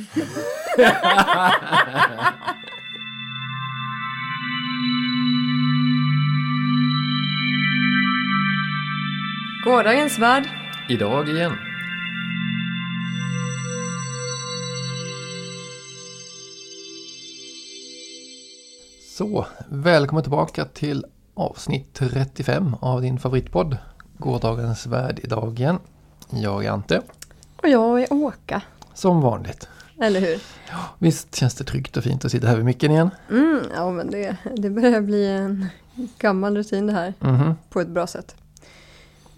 Gårdagens värld. Idag igen. Så, välkommen tillbaka till avsnitt 35 av din favoritpodd Gårdagens värld idag igen. Jag är Ante, Och jag är Åka. som vanligt. Eller hur? Visst känns det tryggt och fint att sitta här vid micken igen? Mm, ja, men det, det börjar bli en gammal rutin det här. Mhm. På ett bra sätt.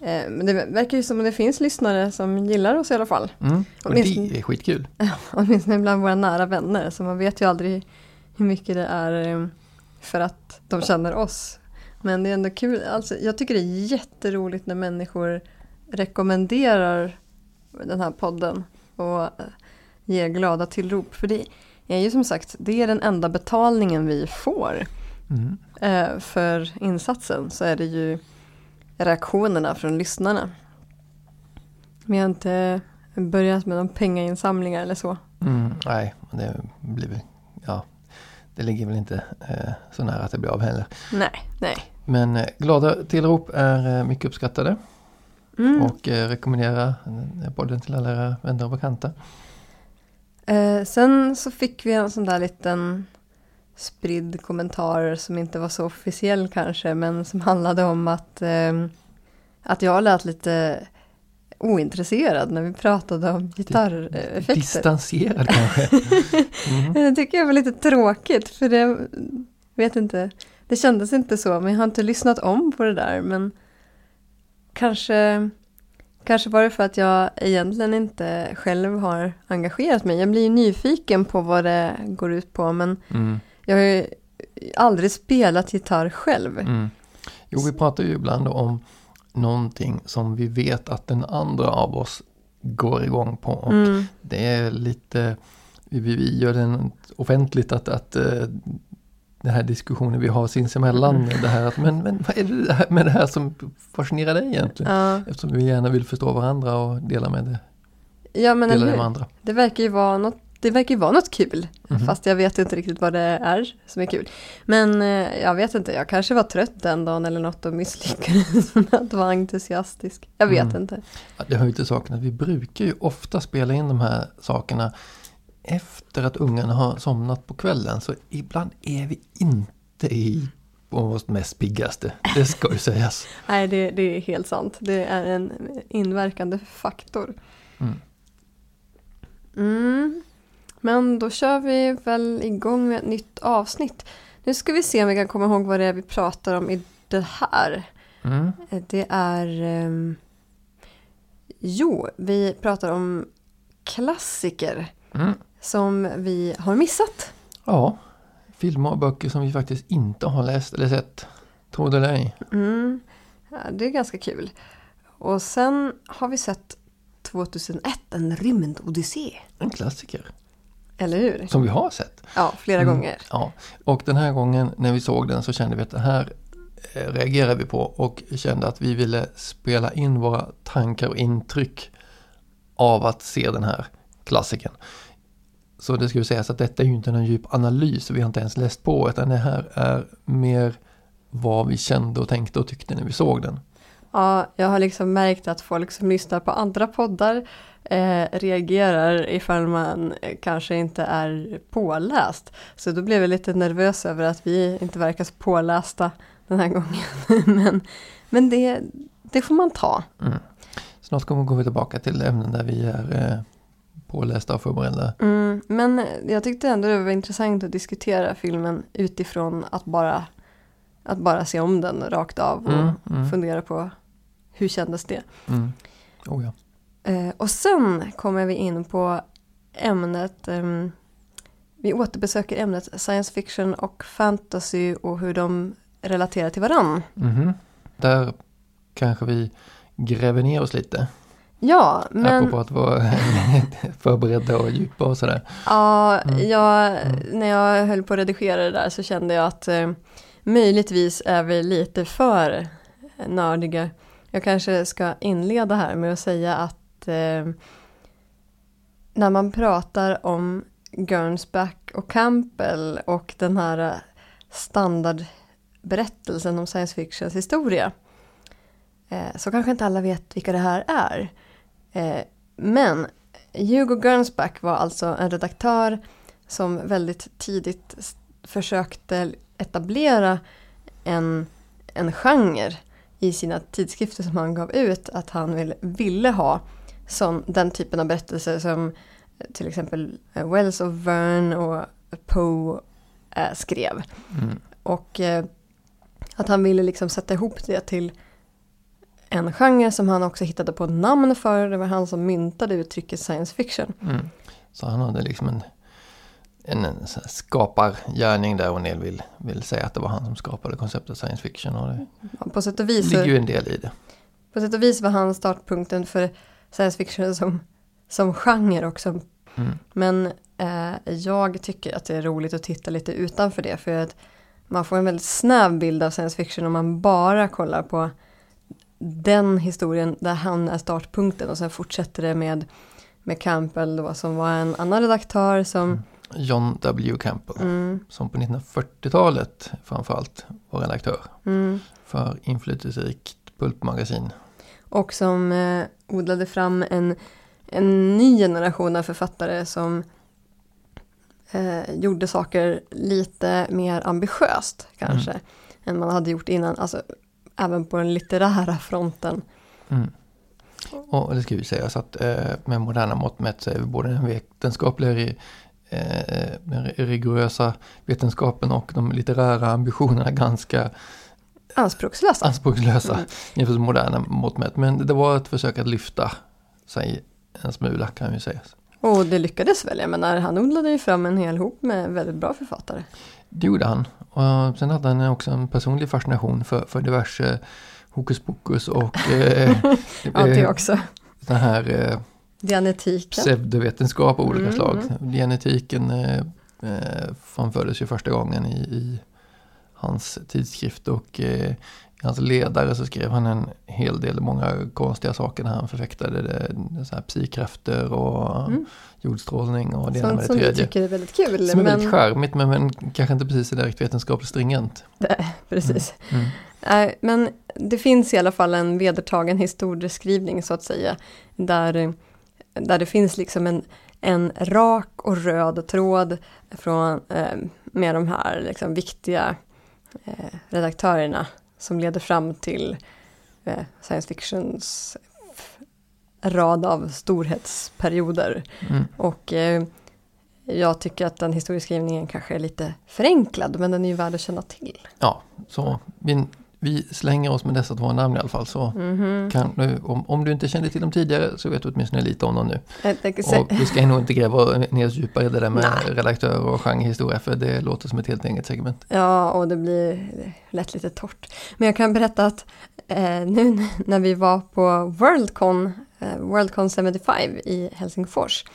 Eh, men det verkar ju som att det finns lyssnare som gillar oss i alla fall. Mm. Och Åtminstone- det är skitkul. Åtminstone bland våra nära vänner. Så man vet ju aldrig hur mycket det är eh, för att de känner oss. Men det är ändå kul. Alltså, jag tycker det är jätteroligt när människor rekommenderar den här podden och eh, ger glada tillrop. För det är ju som sagt, det är den enda betalningen vi får Mm. eh, för insatsen. Så är det ju reaktionerna från lyssnarna. Vi har inte börjat med någon pengainsamlingar eller så. Mm. Nej, det blir väl, ja, det ligger väl inte eh, så nära att det blir av heller. Nej, nej. Men eh, glada tillrop är eh, mycket uppskattade. Mm. Och eh, rekommendera eh, podden till alla era vänner och bekanta. Eh, sen så fick vi en sån där liten spridd kommentar som inte var så officiell kanske men som handlade om att, eh, att jag lät lite ointresserad när vi pratade om gitarreffekter. Distanserad kanske. Mm. Det tycker jag var lite tråkigt för det, vet inte, det kändes inte så men jag har inte lyssnat om på det där men kanske, kanske var det för att jag egentligen inte själv har engagerat mig. Jag blir ju nyfiken på vad det går ut på men Mm. jag har ju aldrig spelat gitarr själv. Mm. Jo, vi pratar ju ibland om någonting som vi vet att den andra av oss går igång på. Och Mm. Det är lite, vi, vi- gör den offentligt att, att eh, den här diskussionen vi har sinsemellan, Mm. det här att men, men vad är det här med det här som fascinerar dig egentligen? Ja, Eftersom vi gärna vill förstå varandra och dela med det, ja men dela det med andra. Det verkar ju vara något, det verkar ju vara något kul. Mhm. Fast jag vet inte riktigt vad det är som är kul. Men eh, jag vet inte, jag kanske var trött den dagen eller något och misslyckades med att vara entusiastisk. Jag vet Mm. inte. Ja, Det hör ju till saken att vi brukar ju ofta spela in de här sakerna efter att ungarna har somnat på kvällen. Så ibland är vi inte i vårt mest piggaste. Det ska ju sägas. Nej, det, det är helt sant. Det är en inverkande faktor. Mm. Mm. Men då kör vi väl igång med ett nytt avsnitt. Nu ska vi se om vi kan komma ihåg vad det är vi pratar om i det här. Mm. Det är... ehm, jo, vi pratar om klassiker Mm. Som vi har missat. Ja, filmer och böcker som vi faktiskt inte har läst eller sett. Tror det eller ej. Mm. Ja, det är ganska kul. Och sen har vi sett 2001, en rymdodyssé. En klassiker. Eller hur? Som vi har sett. Ja, flera Mm. gånger. Ja, och den här gången när vi såg den så kände vi att det här eh, reagerade vi på och kände att vi ville spela in våra tankar och intryck av att se den här klassikern. Så det ska ju sägas att detta är ju inte någon djup analys, vi har inte ens läst på, utan det här är mer vad vi kände och tänkte och tyckte när vi såg den. Ja, jag har liksom märkt att folk som lyssnar på andra poddar eh, reagerar ifall man kanske inte är påläst. Så då blev jag lite nervös över att vi inte verkar så pålästa den här gången. men men det, det får man ta. Mm. Snart kommer vi gå tillbaka till ämnen där vi är eh, pålästa och förberedda. Mm, men jag tyckte ändå det var intressant att diskutera filmen utifrån att bara, att bara se om den rakt av och Mm, mm, fundera på hur kändes det. mm. Oh, ja. Eh, och sen kommer vi in på ämnet, ehm, vi återbesöker ämnet science fiction och fantasy och hur de relaterar till varann. Mhm. Där kanske vi gräver ner oss lite. Ja, men Apropå att vara förberedda och djupa och sådär. ja, Mm. jag, Mm. när jag höll på att redigera det där så kände jag att eh, möjligtvis är vi lite för nördiga. Jag kanske ska inleda här med att säga att eh, när man pratar om Gernsback och Campbell och den här eh, standardberättelsen om science fictions historia eh, så kanske inte alla vet vilka det här är. Eh, men Hugo Gernsback var alltså en redaktör som väldigt tidigt försökte etablera en, en genre i sina tidskrifter som han gav ut att han vill, ville ha som den typen av berättelser som eh, till exempel eh, Wells och Verne och Poe skrev. Mm. Och att han ville liksom sätta ihop det till en genre som han också hittade på namn för. Det var han som myntade uttrycket science fiction. Mm. Så han hade liksom en, en, en skapargärning där och del vill, vill säga att det var han som skapade konceptet science fiction. Och det Ja, På sätt och vis, ligger ju en del i det. på sätt och vis var han startpunkten för science fiction som, som genre också. Mm. Men eh, jag tycker att det är roligt att titta lite utanför det för att man får en väldigt snäv bild av science fiction om man bara kollar på den historien där han är startpunkten och sen fortsätter det med, med Campbell då som var en annan redaktör som John W. Campbell mm, som på 1940-talet framförallt var redaktör mm, för inflytelserikt pulpmagasin. och som eh, odlade fram en, en ny generation av författare som eh, gjorde saker lite mer ambitiöst kanske än man hade gjort innan. Alltså även på den litterära fronten. Mm. Och det ska ju sägas att eh, med moderna mått mätt så är vi både den vetenskapliga eh, rigorösa vetenskapen och de litterära ambitionerna ganska Anspråkslösa. anspråkslösa Mm. jämfört med moderna mått mätt. Men det var ett försök att lyfta sig en smula kan vi säga. Och det lyckades väl. Jag menar, han odlade ju fram en hel hop med väldigt bra författare. Det gjorde han. Och sen hade han också en personlig fascination för, för diverse hokus pokus och eh, Ja, det eh, också. den här eh, Dianetiken. pseudovetenskap av olika Mm, slag. mm. Genetiken eh, eh, framfördes ju första gången i, i hans tidskrift och eh, i hans ledare så skrev han en hel del, många konstiga saker när han förfäktade det, så här psykrafter och Mm. jordstrålning och det ena med det som vi tredje. tycker är väldigt kul. Som är men, väldigt charmigt men, men kanske inte precis direkt vetenskapligt stringent. precis. Mm. Nej, men det finns i alla fall en vedertagen historieskrivning så att säga. Där, där det finns liksom en, en rak och röd tråd från, eh, med de här liksom viktiga eh, redaktörerna som leder fram till eh, science fictions rad av storhetsperioder. Mm. Och eh, jag tycker att den historieskrivningen kanske är lite förenklad men den är ju värd att känna till. Ja, så vi, vi slänger oss med dessa två namn i alla fall. Så Mhm. kan du, om, om du inte kände till dem tidigare så vet du åtminstone lite om dem nu. Och vi ska nog inte gräva ner oss djupare i det där med Nej. redaktör och genrehistoria för det låter som ett helt eget segment. Ja, och det blir lätt lite torrt. Men jag kan berätta att eh, nu när vi var på Worldcon, eh, Worldcon 75 i Helsingfors,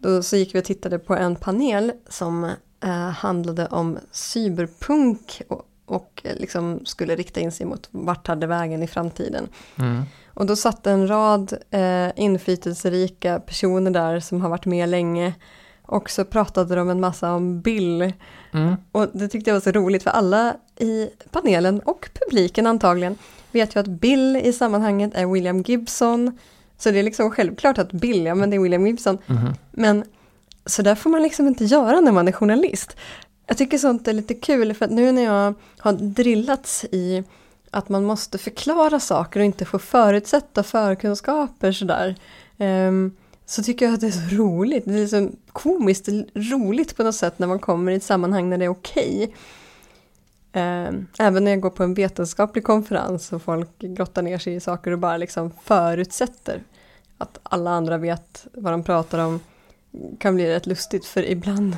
då så gick vi och tittade på en panel som eh, handlade om cyberpunk och, och eh, liksom skulle rikta in sig mot vart hade vägen i framtiden. Mm. Och då satt en rad eh, inflytelserika personer där som har varit med länge. Och så pratade de en massa om Bill. Mm. Och det tyckte jag var så roligt för alla i panelen och publiken antagligen vet ju att Bill i sammanhanget är William Gibson. Så det är liksom självklart att Bill, ja men det är William Gibson. Mhm. Men så där får man liksom inte göra när man är journalist. Jag tycker sånt är lite kul för att nu när jag har drillats i att man måste förklara saker och inte få förutsätta förkunskaper sådär. Ehm, så tycker jag att det är så roligt. Det är liksom komiskt roligt på något sätt när man kommer i ett sammanhang när det är okej. Okay. även när jag går på en vetenskaplig konferens och folk grottar ner sig i saker och bara liksom förutsätter att alla andra vet vad de pratar om kan bli rätt lustigt för ibland,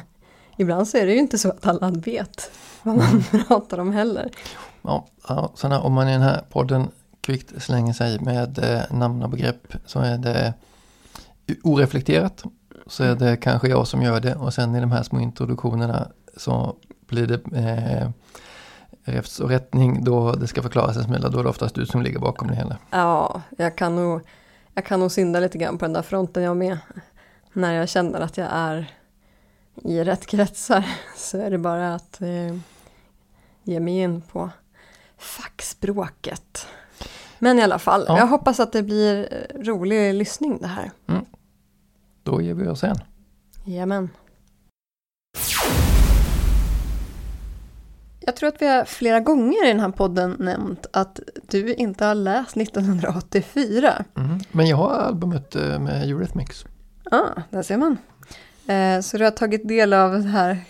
ibland så är det ju inte så att alla vet vad man pratar om heller. Ja, ja, när, om man i den här podden kvickt slänger sig med eh, namn och begrepp så är det oreflekterat. Så är det kanske jag som gör det och sen i de här små introduktionerna så blir det eh, räfst och rättning då det ska förklaras en smula. Då är det oftast du som ligger bakom det hela. Ja, jag kan nog, jag kan nog synda lite grann på den där fronten jag med. när jag känner att jag är i rätt kretsar så är det bara att eh, ge mig in på fackspråket. Men i alla fall, Ja. jag hoppas att det blir eh, rolig lyssning det här. Då ger vi oss en. Jajamän. Jag tror att vi har flera gånger i den här podden nämnt att du inte har läst 1984. Mm. Men jag har albumet eh, med Eurythmics. Ja, ah, där ser man. Eh, så du har tagit del av det här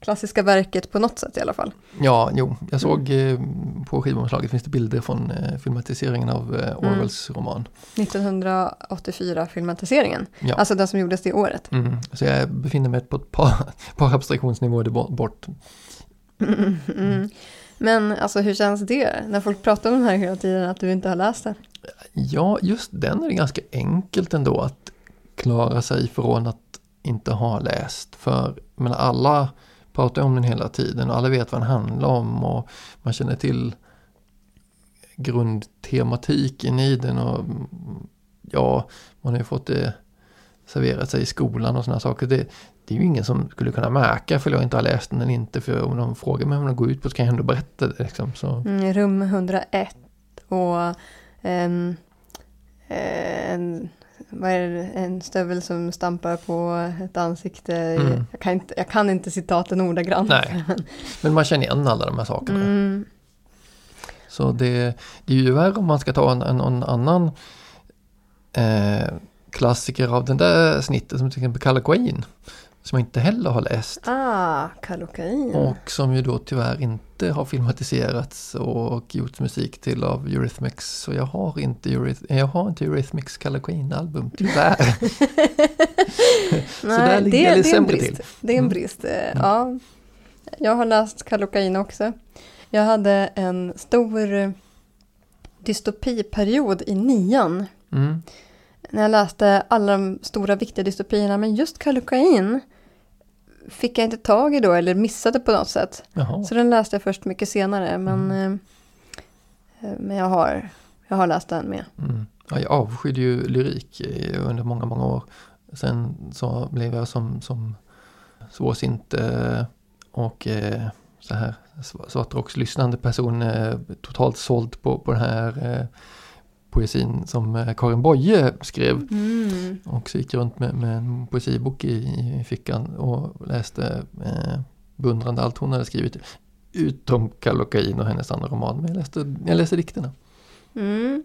klassiska verket på något sätt i alla fall. Ja, jo, jag såg eh, på skivomslaget finns det bilder från eh, filmatiseringen av eh, Orwells roman. 1984-filmatiseringen. Ja. Alltså den som gjordes det året. Mm. Så jag befinner mig på ett par, par abstraktionsnivåer bo- bort. Mm, mm. Men alltså hur känns det när folk pratar om den här hela tiden att du inte har läst den? Ja, just den är det ganska enkelt ändå att klara sig från att inte har läst. För men alla pratar om den hela tiden och alla vet vad den handlar om och man känner till grundtematiken i den och ja, man har ju fått det serverat sig i skolan och sådana saker. Det, det är ju ingen som skulle kunna märka för jag inte har läst den eller inte. För om de frågar mig om den går ut på så kan jag ändå berätta det. Liksom. Så, Mm, rum 101 och um, en, vad är det, en stövel som stampar på ett ansikte. Mm. Jag, kan inte, jag kan inte citaten ordagrant. Nej. men man känner igen alla de här sakerna. Mm, Så det, det är ju värre om man ska ta en, en, en annan eh, klassiker av den där snittet som till exempel Queen. Som jag inte heller har läst. ah, Kallocain. Och som ju då tyvärr inte har filmatiserats och gjorts musik till av Eurythmics. Så jag har inte, Euryth- jag har inte Eurythmics Kalle Queen album, tyvärr. Nej, där ligger jag lite det är en sämre brist. till. Det är en Mm. brist. eh, Ja. Jag har läst Kallocain också. Jag hade en stor eh, dystopiperiod i nian. Mm. När jag läste alla de stora viktiga dystopierna. Men just Kallocain fick jag inte tag i då eller missade på något sätt. Jaha. Så den läste jag först mycket senare. Men, Mm. eh, men jag, har, jag har läst den med. Mm. Ja, jag avskydde ju lyrik eh, under många, många år. Sen så blev jag som, som svårsint eh, och eh, så här sv- svartrockslyssnande person eh, totalt såld på, på den här eh, poesin som eh, Karin Boye skrev. Mm. Och så gick jag runt med, med en poesibok i, i fickan och läste eh, beundrande allt hon hade skrivit. Utom Kallocain och hennes andra roman. Men jag läste, jag läste dikterna. Mm.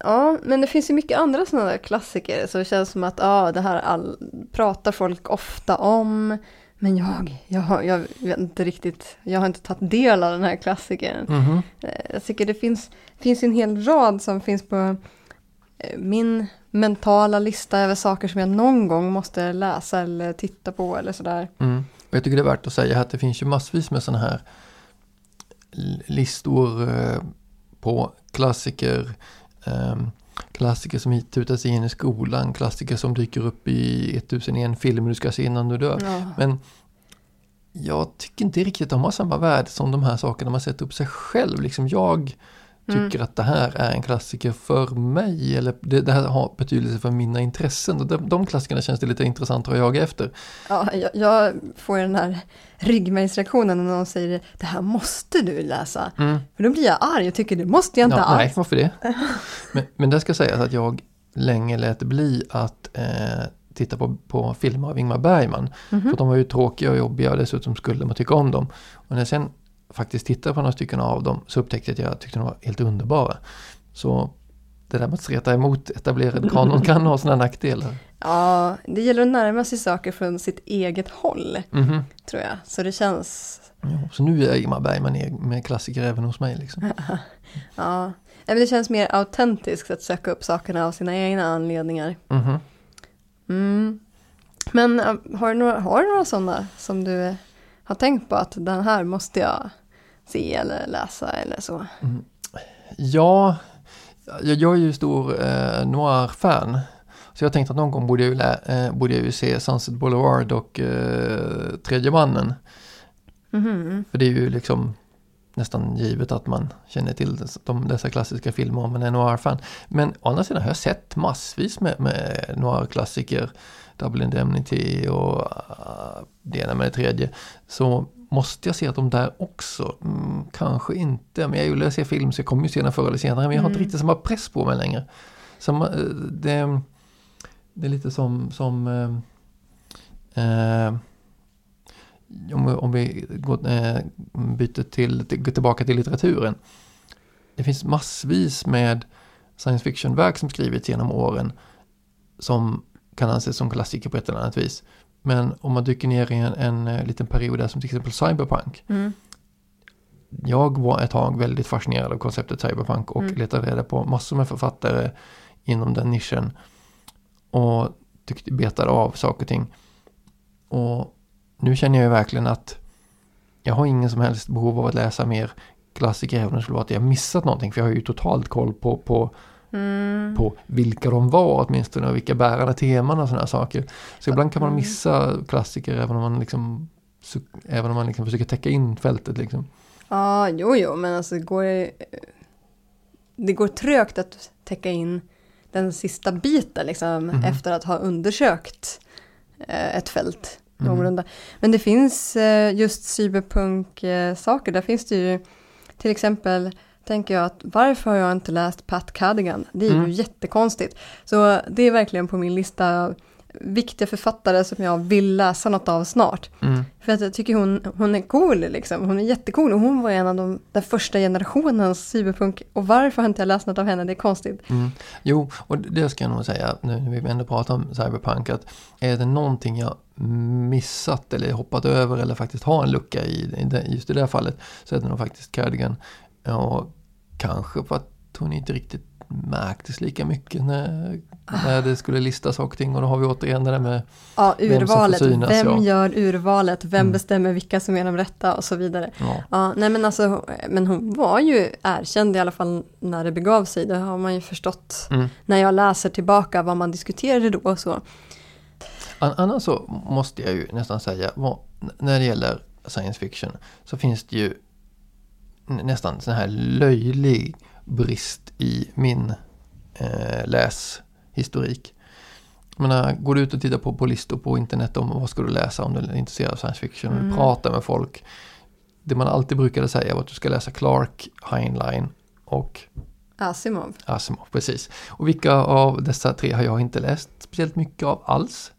Ja, men det finns ju mycket andra sådana där klassiker. Så det känns som att ja, det här all, pratar folk ofta om. Men jag, jag, jag vet inte riktigt, jag har inte tagit del av den här klassikern. Mhm. Eh, Jag tycker det finns, finns en hel rad som finns på eh, min mentala lista över saker som jag någon gång måste läsa eller titta på eller sådär. Mm. Och jag tycker det är värt att säga att det finns ju massvis med sådana här listor eh, på klassiker. ehm, klassiker som tutas in i skolan, klassiker som dyker upp i 1001 filmer du ska se innan du dör. Ja. Men jag tycker inte riktigt de har samma värde som de här sakerna man sätter upp sig själv. Liksom jag Mm. tycker att det här är en klassiker för mig eller det, det här har betydelse för mina intressen. Och de, de klassikerna känns det lite intressantare att jaga efter. Ja, jag, jag får den här ryggmärgsreaktionen när någon säger det här måste du läsa. För då blir jag arg och tycker det måste jag inte Ja, alls. nej, varför det? Men, men det ska sägas att jag länge lät bli att eh, titta på, på filmer av Ingmar Bergman. Mhm. För att de var ju tråkiga och jobbiga och dessutom skulle man tycka om dem. Och när jag sen faktiskt tittade på några stycken av dem så upptäckte jag att jag tyckte de var helt underbara. Så det där med att streta emot etablerad kanon kan ha sina nackdelar. Ja, det gäller att närma sig saker från sitt eget håll, Mhm. tror jag. Så det känns, Ja, så nu är Ingmar Bergman e- med klassiker även hos mig. Liksom. ja. Men det känns mer autentiskt att söka upp sakerna av sina egna anledningar. Mhm. Mm. Men äh, har du, några, har du några sådana som du har tänkt på att den här måste jag se eller läsa eller så? Ja, jag, är ju stor eh, noir-fan. Så jag tänkte att någon gång borde jag ju, lä, eh, borde jag ju se Sunset Boulevard och eh, Tredje mannen. Mhm. För det är ju liksom nästan givet att man känner till de, dessa klassiska filmer om man är noir-fan. Men å andra sidan har jag sett massvis med, med noir-klassiker. Double Indemnity och uh, det ena med det tredje. Så måste jag se att de där också, mm, kanske inte, men jag gillar att se film så jag kommer ju se den förr eller senare, men jag har inte Mm. riktigt samma press på mig längre. Som, eh, det, det är lite som, som eh, eh, om, om vi går, eh, byter till, till, går tillbaka till litteraturen. Det finns massvis med science fiction-verk som skrivits genom åren som kan anses som klassiker på ett eller annat vis. Men om man dyker ner i en, en, eh, liten period där som till exempel cyberpunk. Mm. Jag var ett tag väldigt fascinerad av konceptet cyberpunk och Mm. letade reda på massor med författare inom den nischen. Och tyckte, betade av saker och ting. Och nu känner jag ju verkligen att jag har ingen som helst behov av att läsa mer klassiker även om det skulle vara att jag missat någonting. För jag har ju totalt koll på, på, Mm. på vilka de var åtminstone och vilka bärande teman och sådana saker. Så ibland kan man Mm. missa klassiker även om man liksom Även om man liksom försöker täcka in fältet liksom. Ja, jo, jo, men alltså går det... Det går trögt att täcka in den sista biten liksom, Mhm. efter att ha undersökt eh, ett fält Mhm. någorlunda. Men det finns eh, just cyberpunk-saker, där finns det ju till exempel tänker jag att varför har jag inte läst Pat Cadigan? Det är Mm. ju jättekonstigt. Så det är verkligen på min lista av viktiga författare som jag vill läsa något av snart. Mm. För att jag tycker hon, hon är cool liksom. Hon är jättecool och hon var en av de, den första generationens cyberpunk. Och varför har inte jag läst något av henne? Det är konstigt. Mm. Jo, och det ska jag nog säga nu när vi ändå pratar om cyberpunk att är det någonting jag missat eller hoppat över eller faktiskt har en lucka i, i just i det här fallet så är det nog faktiskt Cardigan. Och kanske för att hon inte riktigt märktes lika mycket när, när det skulle listas saker och ting och då har vi återigen det där med Ja, Vem urvalet. synas, Vem ja. gör urvalet? Vem Mm. bestämmer vilka som är de rätta och så vidare. ja, Ja, nej men alltså, men hon var ju erkänd i alla fall när det begav sig. Det har man ju förstått mm. när jag läser tillbaka vad man diskuterade då och så. An- Annars så måste jag ju nästan säga, när det gäller science fiction så finns det ju nästan sån här löjlig brist i min eh, läshistorik. Jag menar, går du ut och tittar på, på listor på internet om vad ska du läsa om du är intresserad av science fiction och du Mm. pratar med folk. Det man alltid brukade säga var att du ska läsa Clark, Heinlein och Asimov. Asimov, precis. Och vilka av dessa tre har jag inte läst speciellt mycket av alls?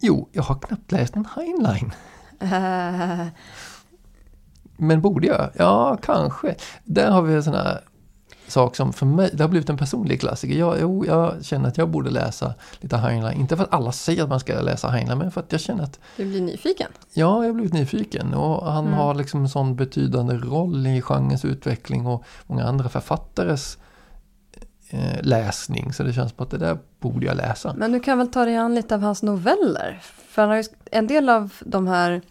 Jo, jag har knappt läst en Heinlein. Eh, Men borde jag? Ja, kanske. Där har vi en sån här sak som för mig, det har blivit en personlig klassiker. Jag, jo, jag känner att jag borde läsa lite Heinlein. Inte för att alla säger att man ska läsa Heinlein, men för att jag känner att du blir nyfiken. ja, jag har blivit nyfiken. Och han Mm. har liksom en sån betydande roll i genrens utveckling och många andra författares eh, läsning. Så det känns på att det där borde jag läsa. Men du kan väl ta dig an lite av hans noveller? För han har ju, en del av de här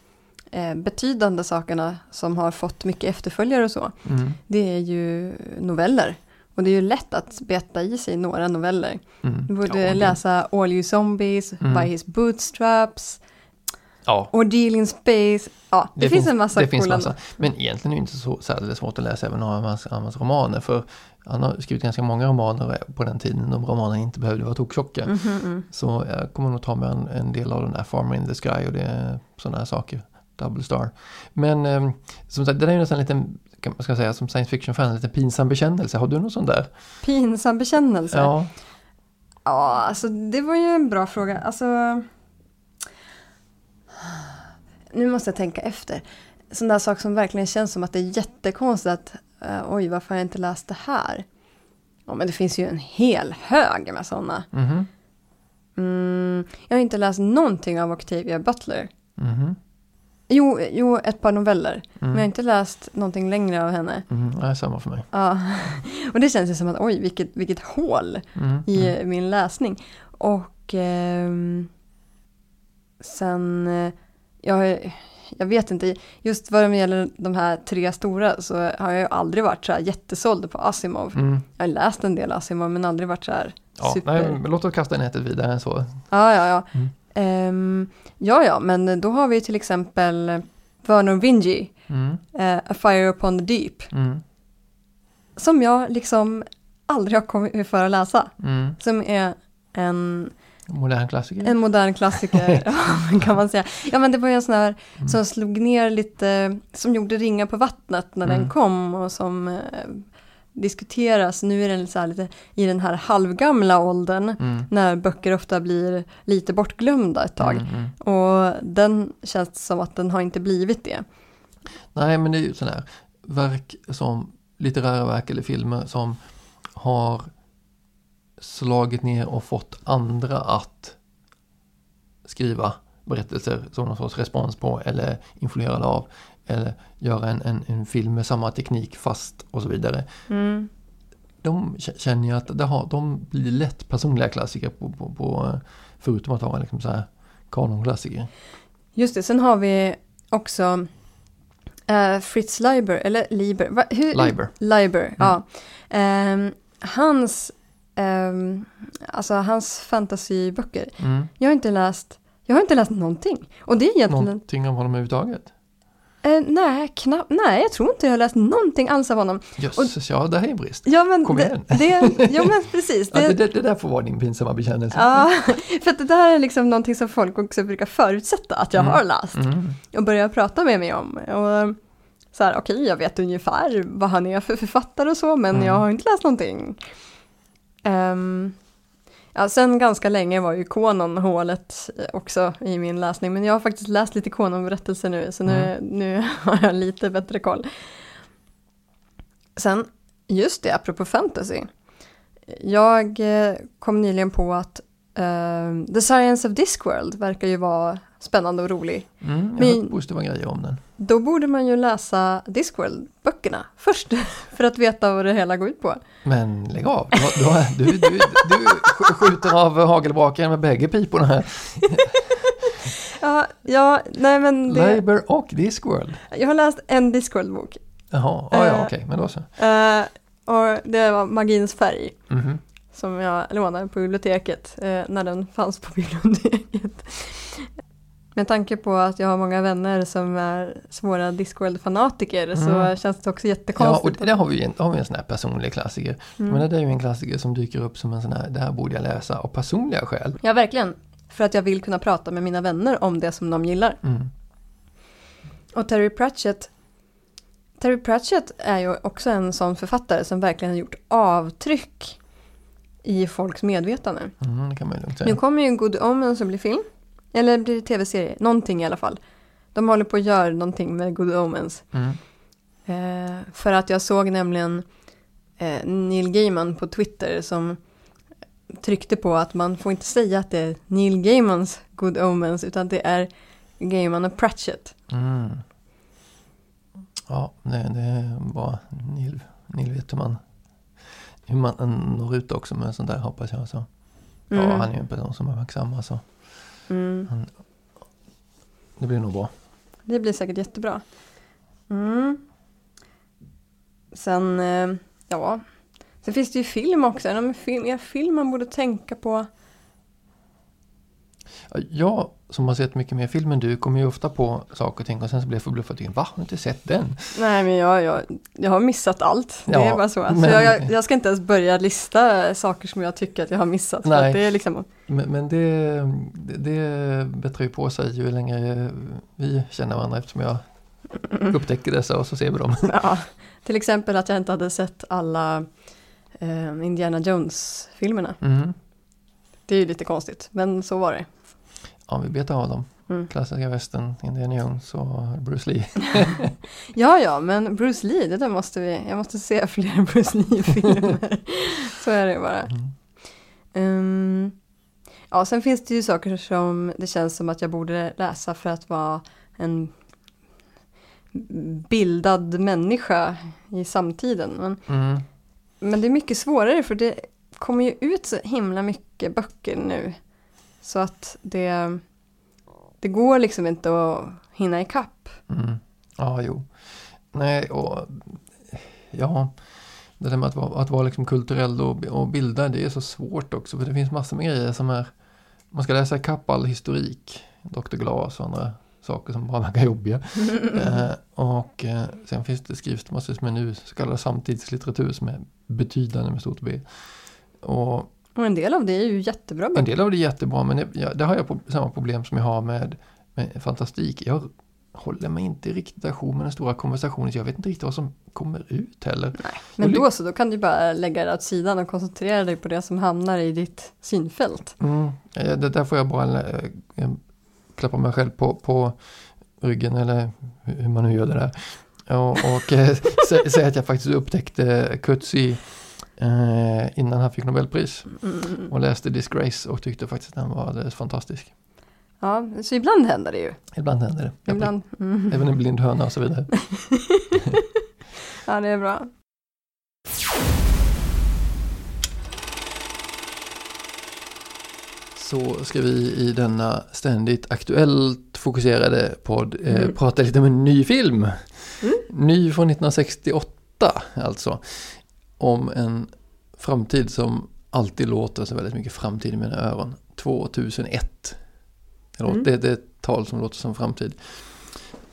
eh, betydande sakerna som har fått mycket efterföljare och så, Mm, det är ju noveller. Och det är ju lätt att beta i sig några noveller. mm. Du borde Ja, det- läsa All You Zombies, Mm. By His Bootstraps, Ja, Ordeal in Space. Ja, det, finns, en massa det finns coola. massa. Men egentligen är det inte så särskilt svårt att läsa även hans, av hans romaner. För han har skrivit ganska många romaner på den tiden de romanerna inte behövde vara toktjocka. Mhm, mm. Så jag kommer nog ta med en, en del av den där Farmer in the Sky och det sådana här saker. Double Star. Men eh, som sagt, det där är ju nästan en liten, kan man ska säga, som science fiction-fan, en liten pinsam bekännelse. Har du någon sån där? Pinsam bekännelse. Ja. Ja, alltså det var ju en bra fråga. Alltså... Nu måste jag tänka efter. Sån där sak som verkligen känns som att det är jättekonstigt att eh, oj, varför har jag inte läst det här? Ja, men det finns ju en hel hög med sådana. Mhm. Mm, jag har inte läst någonting av Octavia Butler. Mhm. Jo, jo ett par noveller. Mm. Men jag har inte läst någonting längre av henne. Mm. Nej, samma för mig. Ja. Och det känns ju som att oj, vilket, vilket hål Mm. i Mm. min läsning. Och ehm, sen, eh, jag, jag vet inte, just vad det gäller de här tre stora så har jag ju aldrig varit så här jättesåld på Asimov. Mm. Jag har läst en del Asimov men aldrig varit så här Ja, super... nej, låt oss kasta nätet vidare än så. Ja, ja, ja. Mm. Ehm, ja, ja, men då har vi till exempel Vernon Vingy, Mm. eh, A Fire Upon the Deep, Mm. som jag liksom aldrig har kommit för att läsa. Mm. Som är en Modern klassiker. En modern klassiker, ja, kan man säga. Ja, men det var ju en sån här Mm. som slog ner lite, som gjorde ringar på vattnet när Mm. den kom och som eh, diskuteras. Nu är den så lite i den här halvgamla åldern, Mm. när böcker ofta blir lite bortglömda ett tag. Mm, mm. Och den känns som att den har inte blivit det. Nej, men det är ju sådana här verk som litterära verk eller filmer som har slagit ner och fått andra att skriva berättelser som någon sorts respons på eller influerade av. Eller göra en, en, en film med samma teknik fast och så vidare. Mm. De känner jag att det har, de blir lätt personliga klassiker på, på, på förutom att vara liksom så här kanonklassiker. Just det, sen har vi också eh, Fritz Leiber, eller Lieber, va, hur, Leiber. Leiber, ja. Ehm, hans, ehm, alltså hans fantasyböcker. Mm. Jag har inte läst, jag har inte läst någonting. Och det är egentligen, Någonting om honom överhuvudtaget. Eh, nej, knappt, nej, jag tror inte jag har läst någonting alls av honom. Jösses, ja det här är en brist. Ja men, Kom det, igen. det, ja men precis. Ja, Det, det, det, det där får vara din pinsamma bekännelse. ja, för att det där är liksom någonting som folk också brukar förutsätta att jag Mm. har läst. Mm. och börja prata med mig om. Och så här, okej, jag vet ungefär vad han är för författare och så, men Mm. jag har inte läst någonting. Ehm, ja, sen ganska länge var ju Konon-hålet också i min läsning, men jag har faktiskt läst lite Konon-berättelser nu, så nu, nu har jag lite bättre koll. Sen, just det, apropå fantasy. Jag eh, kom nyligen på att eh, The Science of Discworld verkar ju vara spännande och rolig. Mm, jag Men- positiva grejer om den. Då borde man ju läsa Discworld-böckerna först för att veta vad det hela går ut på. Men lägg av, du, har- du, du, du, du sk- skjuter av hagelbraken med bägge piporna här. Ja, ja nej men det, Labour och Discworld. jag har läst en Discworld-bok. Jaha, ja, ja Eh. okej, men då så. Eh, och det var Magins färg Mhm. som jag lånade på biblioteket eh, när den fanns på biblioteket. Med tanke på att jag har många vänner som är svåra Discworld-fanatiker så Mm. känns det också Ja, och jättekonstigt. det- där har vi en, har vi en sån här personlig klassiker. Mm. Men det är ju en klassiker som dyker upp som en sån här, det här borde jag läsa av personliga skäl. Ja, verkligen. För att jag vill kunna prata med mina vänner om det som de gillar. Mm. Och Terry Pratchett Terry Pratchett är ju också en sån författare som verkligen har gjort avtryck i folks medvetande. Mm, det kan man lugnt Nu säga. kommer ju en Good Omens som blir film. Eller blir det tv-serie? Någonting i alla fall. De håller på att göra någonting med Good Omens. Mm. Eh, för att jag såg nämligen eh, Neil Gaiman på Twitter som tryckte på att man får inte säga att det är Neil Gaimans Good Omens utan det är Gaiman och Pratchett. Mm. Ja, det, det är bara Neil, Neil vet hur man, hur man når ut också med sånt där hoppas jag. Så. Ja, Mm. han är ju en person som är verksam alltså. Mm. Det blir nog bra. Det blir säkert jättebra. Mm. Sen, eh, ja. Sen finns det ju film också. Är det film, är det film man borde tänka på? Jag som har sett mycket mer film än du kommer ju ofta på saker och ting och sen så blir jag förbluffad och tänker va, har du inte sett den? Nej, men jag, jag, jag har missat allt. Det Ja, är bara så. Alltså, men- jag, jag, ska inte ens börja lista saker som jag tycker att jag har missat. Nej. det är liksom, Men, men det, det, det bättrar ju på sig ju längre vi känner varandra eftersom jag upptäcker dessa och så ser vi dem. ja. Till exempel att jag inte hade sett alla eh, Indiana Jones-filmerna. Mm. Det är ju lite konstigt, men så var det. Ja, vi betar av dem. Mm. Klassiska västern, Indiana Jones och Bruce Lee. Ja, ja, men Bruce Lee, det där måste vi, jag måste se fler Bruce Lee-filmer. så är det bara. Mm. Ehm, ja, sen finns det ju saker som det känns som att jag borde läsa för att vara en bildad människa i samtiden. Men, Mm. men det är mycket svårare för det kommer ju ut så himla mycket böcker nu. Så att det, det går liksom inte att hinna ikapp. Mm. Ja, jo. Nej, och ja, det där med att vara, att vara liksom kulturell och, och bilda, det är så svårt också. För det finns massor med grejer som är, man ska läsa ikapp all historik, Dr. Glas och andra saker som bara verkar jobbiga. eh, och eh, sen finns det skrivs massor med nu så kallad samtidslitteratur som är betydande med stort B. Och Och en del av det är ju jättebra En böcker. del av det är jättebra men det, det har jag samma problem som jag har med, med fantastik. Jag håller mig inte riktigt ajour med den stora konversationen så jag vet inte riktigt vad som kommer ut heller. Men Jag då så, då kan du bara lägga det åt sidan och koncentrera dig på det som hamnar i ditt synfält. Mm, det där får jag bara eh, klappa mig själv på, på ryggen eller hur man nu gör det där. Och, och eh, sä- säga att jag faktiskt upptäckte Coetzee eh, innan han fick Nobelpris. Mm. Och läste Disgrace och tyckte faktiskt att den var alldeles fantastisk. Ja, så ibland händer det ju. Ibland händer det. Jag Ibland. Mm. Även en blind höna och så vidare. Ja, det är bra. Så ska vi i denna ständigt aktuellt fokuserade podd eh, Mm. prata lite om en ny film. Mm. Ny från 1968 alltså. Om en framtid som alltid låter så väldigt mycket framtid i mina öron. 2001. Det, låter, Mm. det, det är ett tal som låter som framtid.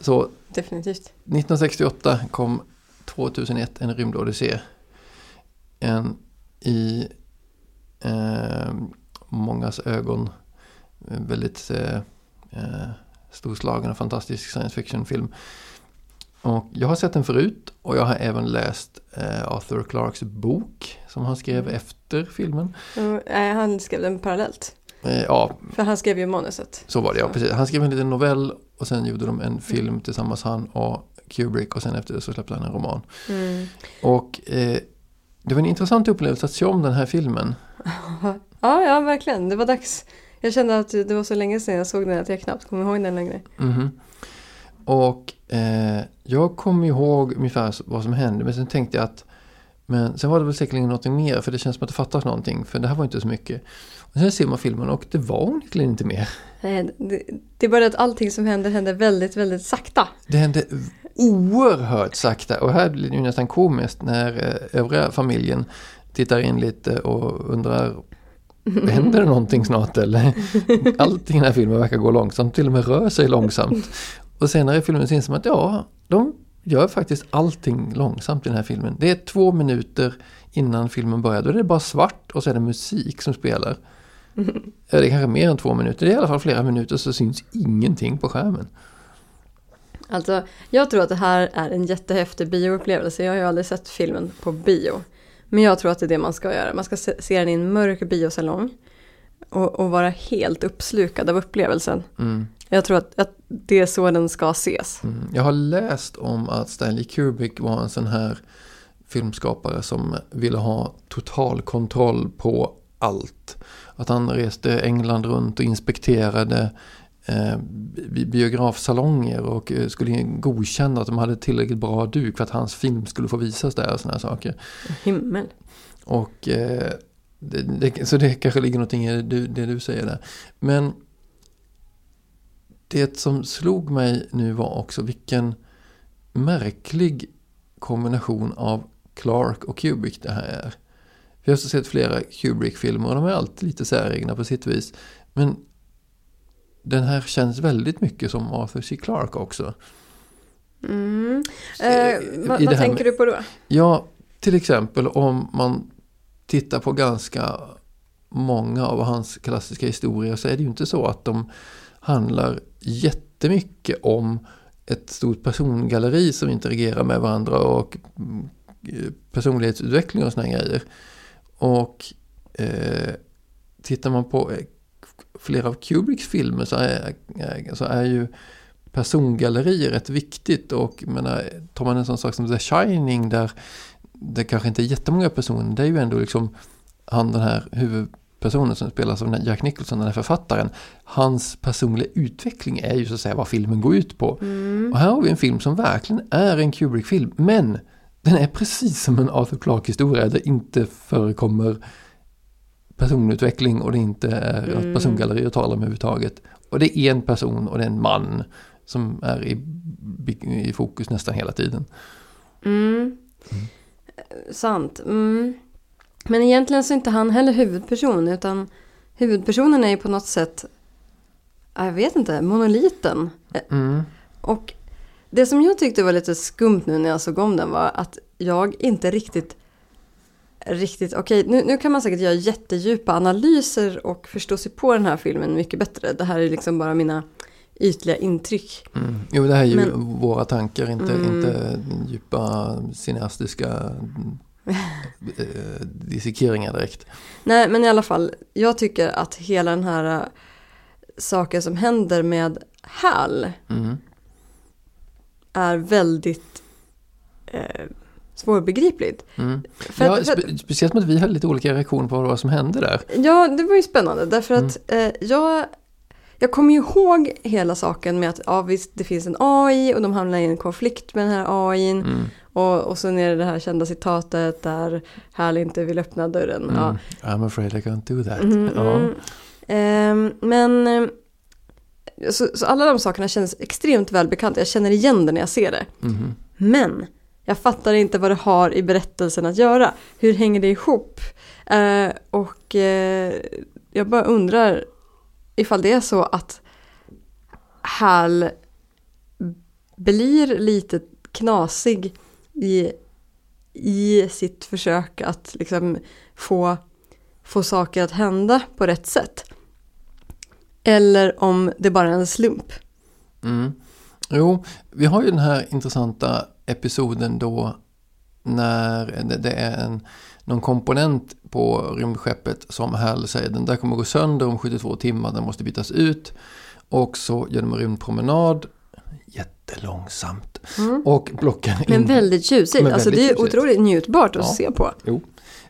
Så Definitivt. 1968 kom 2001 en rymdodyssé. En i eh, mångas ögon eh, väldigt eh, eh, storslagen och fantastisk science fiction-film. Och jag har sett den förut och jag har även läst eh, Arthur Clarks bok som han skrev Mm. efter filmen. Mm, han skrev den parallellt. Eh, ja, För han skrev ju manuset. så var det ja, Så. precis. Han skrev en liten novell och sen gjorde de en film tillsammans han och Kubrick och sen efter det så släppte han en roman. Mm. Och eh, det var en intressant upplevelse att se om den här filmen. Ja, ja, verkligen. Det var dags. Jag kände att det var så länge sedan jag såg den att jag knappt kommer ihåg den längre. Mhm. Och eh, jag kommer ihåg ungefär vad som hände men sen tänkte jag att men sen var det väl säkerligen någonting mer för det känns som att det fattas någonting för det här var inte så mycket. Och sen ser man filmen och det var onekligen inte mer. Nej, Det, det är bara att allting som händer händer väldigt, väldigt sakta. Det hände oerhört sakta och här blir det ju nästan komiskt när eh, övriga familjen tittar in lite och undrar Händer det någonting snart eller? Allting i den här filmen verkar gå långsamt, till och med rör sig långsamt. Och senare i filmen så inser man att ja, de gör faktiskt allting långsamt i den här filmen. Det är två minuter innan filmen börjar, då är det bara svart och så är det musik som spelar. Ja, det är kanske mer än två minuter, det är i alla fall flera minuter så syns ingenting på skärmen. Alltså, jag tror att det här är en jättehäftig bioupplevelse. Jag har ju aldrig sett filmen på bio. Men jag tror att det är det man ska göra. Man ska se, se den i en mörk biosalong. Och, och vara helt uppslukad av upplevelsen. Mm. Jag tror att, att det är så den ska ses. Mm. Jag har läst om att Stanley Kubrick var en sån här filmskapare som ville ha total kontroll på allt. Att han reste England runt och inspekterade eh, bi- biografsalonger och eh, skulle godkänna att de hade tillräckligt bra duk för att hans film skulle få visas där och såna här saker. Himmel. Och eh, det, det, så det kanske ligger någonting i det du, det du säger där. Men det som slog mig nu var också vilken märklig kombination av Clark och Kubrick det här är. Vi har också sett flera Kubrick-filmer och de är alltid lite säregna på sitt vis. Men den här känns väldigt mycket som Arthur C. Clarke också. Mm. Eh, vad tänker med- du på då? Ja, till exempel om man tittar på ganska många av hans klassiska historier så är det ju inte så att de handlar jättemycket om ett stort persongalleri som interagerar med varandra och eh, personlighetsutveckling och såna grejer. Och eh, tittar man på eh, flera av Kubricks filmer så är, eh, så är ju persongalleri rätt viktigt och menar, tar man en sån sak som The Shining där det kanske inte är jättemånga personer, det är ju ändå liksom han den här huvudpersonen som spelas av Jack Nicholson, den här författaren, hans personliga utveckling är ju så att säga vad filmen går ut på. Mm. Och här har vi en film som verkligen är en Kubrick-film, men den är precis som en Arthur Clarke-historia där det inte förekommer personutveckling och det inte är Mm. persongalleri att tala om överhuvudtaget. Och det är en person och det är en man som är i, i fokus nästan hela tiden. Mm. Sant. Mm. Men egentligen så är inte han heller huvudperson utan huvudpersonen är ju på något sätt, jag vet inte, monoliten. Mm. Och det som jag tyckte var lite skumt nu när jag såg om den var att jag inte riktigt riktigt, okej nu, nu kan man säkert göra jättedjupa analyser och förstå sig på den här filmen mycket bättre. Det här är liksom bara mina ytliga intryck. Mm. Jo, det här är ju Men- våra tankar, inte, Mm. inte djupa cineastiska eh, dissekeringar direkt. Nej, men i alla fall, jag tycker att hela den här äh, saken som händer med Hal Mm. är väldigt eh, svårbegripligt. Mm. För Ja, spe, speciellt med att vi hade lite olika reaktioner på vad som hände där. ja, det var ju spännande därför att eh, jag, jag kommer ju ihåg hela saken med att ja, visst, det finns en AI och de hamnar i en konflikt med den här AIn. Mm. Och, och sen är det det här kända citatet där Hal inte vill öppna dörren. Mm. Ja. I'm afraid I can't do that. Mm, Ja. Ehm, men eh, så, så alla de sakerna känns extremt välbekanta. Jag känner igen det när jag ser det. Mhm. Men jag fattar inte vad det har i berättelsen att göra. Hur hänger det ihop? Eh, och eh, jag bara undrar ifall det är så att Hal blir lite knasig i, i sitt försök att liksom få, få saker att hända på rätt sätt. Eller om det bara är en slump. Mm. Jo, vi har ju den här intressanta episoden då när det- det är en, någon komponent på rymdskeppet som Hal säger den där kommer gå sönder om 72 timmar, den måste bytas ut. Och så gör de en rymdpromenad, jättelångsamt. Mm. Och plockar in... Men väldigt tjusigt. Men alltså väldigt det är tjusigt. otroligt njutbart att Ja. se på. Jo.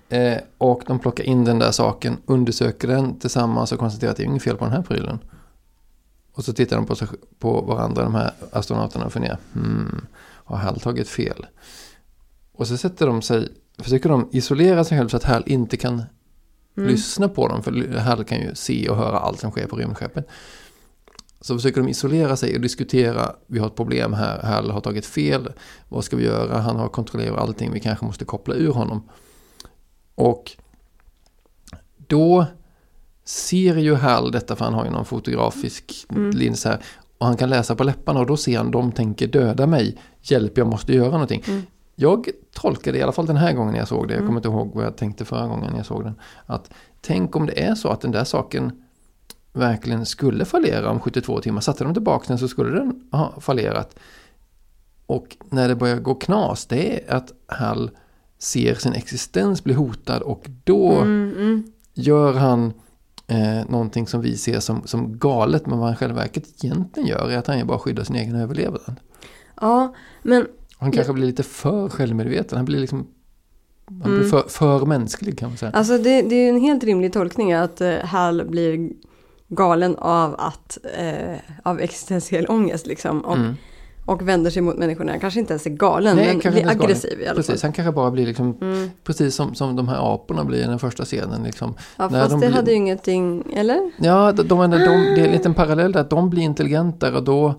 Eh, och de plockar in den där saken, undersöker den tillsammans och konstaterar att det är inget fel på den här prylen. Och så tittar de på, på varandra, de här astronauterna, och funderar. Hmm, har Hal tagit fel? Och så sätter de sig, försöker de isolera sig själv så att Hal inte kan Mm. lyssna på dem. För Hal kan ju se och höra allt som sker på rymdskeppet. Så försöker de isolera sig och diskutera. Vi har ett problem här. Hal har tagit fel. Vad ska vi göra? Han har kontrollerat allting. Vi kanske måste koppla ur honom. Och då ser ju Hal detta, för han har ju någon fotografisk Mm. lins här. Och han kan läsa på läpparna och då ser han de tänker döda mig. Hjälp, jag måste göra någonting. Mm. Jag tolkade i alla fall den här gången jag såg det, jag Mm. kommer inte ihåg vad jag tänkte förra gången jag såg den. Att tänk om det är så att den där saken verkligen skulle fallera om 72 timmar. Satte de tillbaka den så skulle den ha fallerat. Och när det börjar gå knas, det är att Hal ser sin existens bli hotad och då Mm, mm. gör han eh, någonting som vi ser som, som galet. Men vad han själva verket egentligen gör är att han ju bara skyddar sin egen överlevnad. Ja, men Han kanske blir lite för självmedveten. Han blir liksom han Mm. blir för, för mänsklig kan man säga. alltså det, det är en helt rimlig tolkning att eh, Hal blir galen av att eh, av existentiell ångest liksom. Och, Mm. Och vänder sig mot människorna. Han kanske inte ens är galen Nej, men blir ens galen. aggressiv i alla Precis, fall. han kanske bara blir liksom, Mm. precis som, som de här aporna blir i den första scenen. Liksom. Ja, När fast de det blir- hade ju ingenting, eller? Ja, de, de, de, det är en liten parallell där, att de blir intelligentare och då,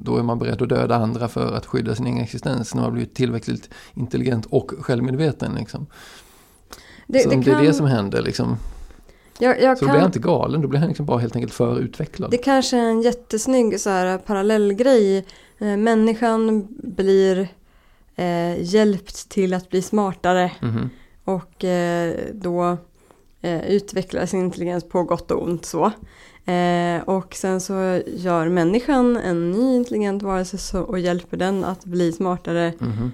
då är man beredd att döda andra för att skydda sin egen existens. När man blir tillräckligt intelligent och självmedveten. Liksom. Det, så om det är det som händer, liksom, jag, jag så då kan, blir han inte galen, då blir han liksom bara helt enkelt för utvecklad. Det kanske är en jättesnygg så här, parallellgrej. Eh, människan blir eh, hjälpt till att bli smartare Mhm. och eh, då eh, utvecklar sin intelligens på gott och ont. Så. Eh, och sen så gör människan en ny intelligent varelse så, och hjälper den att bli smartare. Mhm.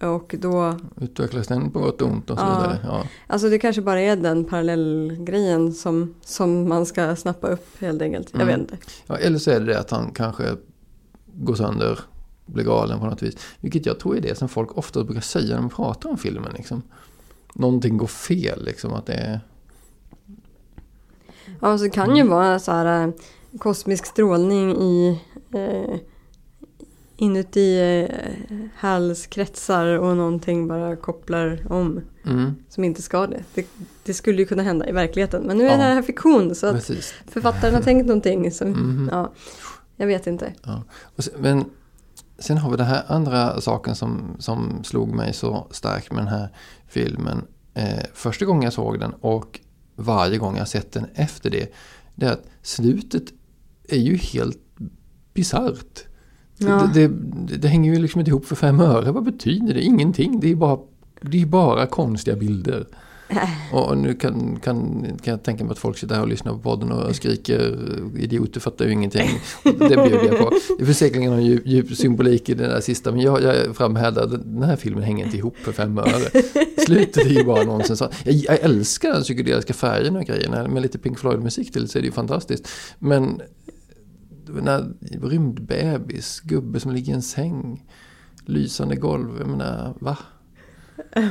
Och då, Utvecklas den på gott och ont och så Ja. vidare. Ja. alltså det kanske bara är den parallellgrejen som, som man ska snappa upp helt enkelt. Jag Mm. vet inte. Ja, eller så är det det att han kanske går sönder, blir galen på något vis. Vilket jag tror är det som folk ofta brukar säga när de pratar om filmen. Liksom. Någonting går fel, liksom. Att det är... Ja, så kan Mm. ju vara så här eh, kosmisk strålning i eh, inuti eh, halskretsar och någonting bara kopplar om Mm, som inte ska det. det. Det skulle ju kunna hända i verkligheten. Men nu är Ja. det här fiktion så att precis. författaren har tänkt någonting som, Mhm. ja, jag vet inte. Och sen, men sen har vi den här andra saken som, som slog mig så starkt med den här filmen. Eh, första gången jag såg den och varje gång jag sett den efter det. Det är att slutet är ju helt bisarrt. Ja. Det, det, det hänger ju liksom inte ihop för fem öre. Vad betyder det? Ingenting. Det är bara det är bara konstiga bilder. Och nu kan, kan, kan jag tänka mig att folk sitter här och lyssnar på podden och skriker idioter fattar ju ingenting. Det bjuder jag på. Det finns säkert någon djup, djup symbolik i den där sista men jag, jag framhärdar att den här filmen hänger inte ihop för fem öre. Slutet är ju bara nonsens. Jag, jag älskar den psykedeliska färgen och grejerna med lite Pink Floyd-musik till så är det ju fantastiskt. Men den här rymdbebis, gubbe som ligger i en säng, lysande golv, jag menar va?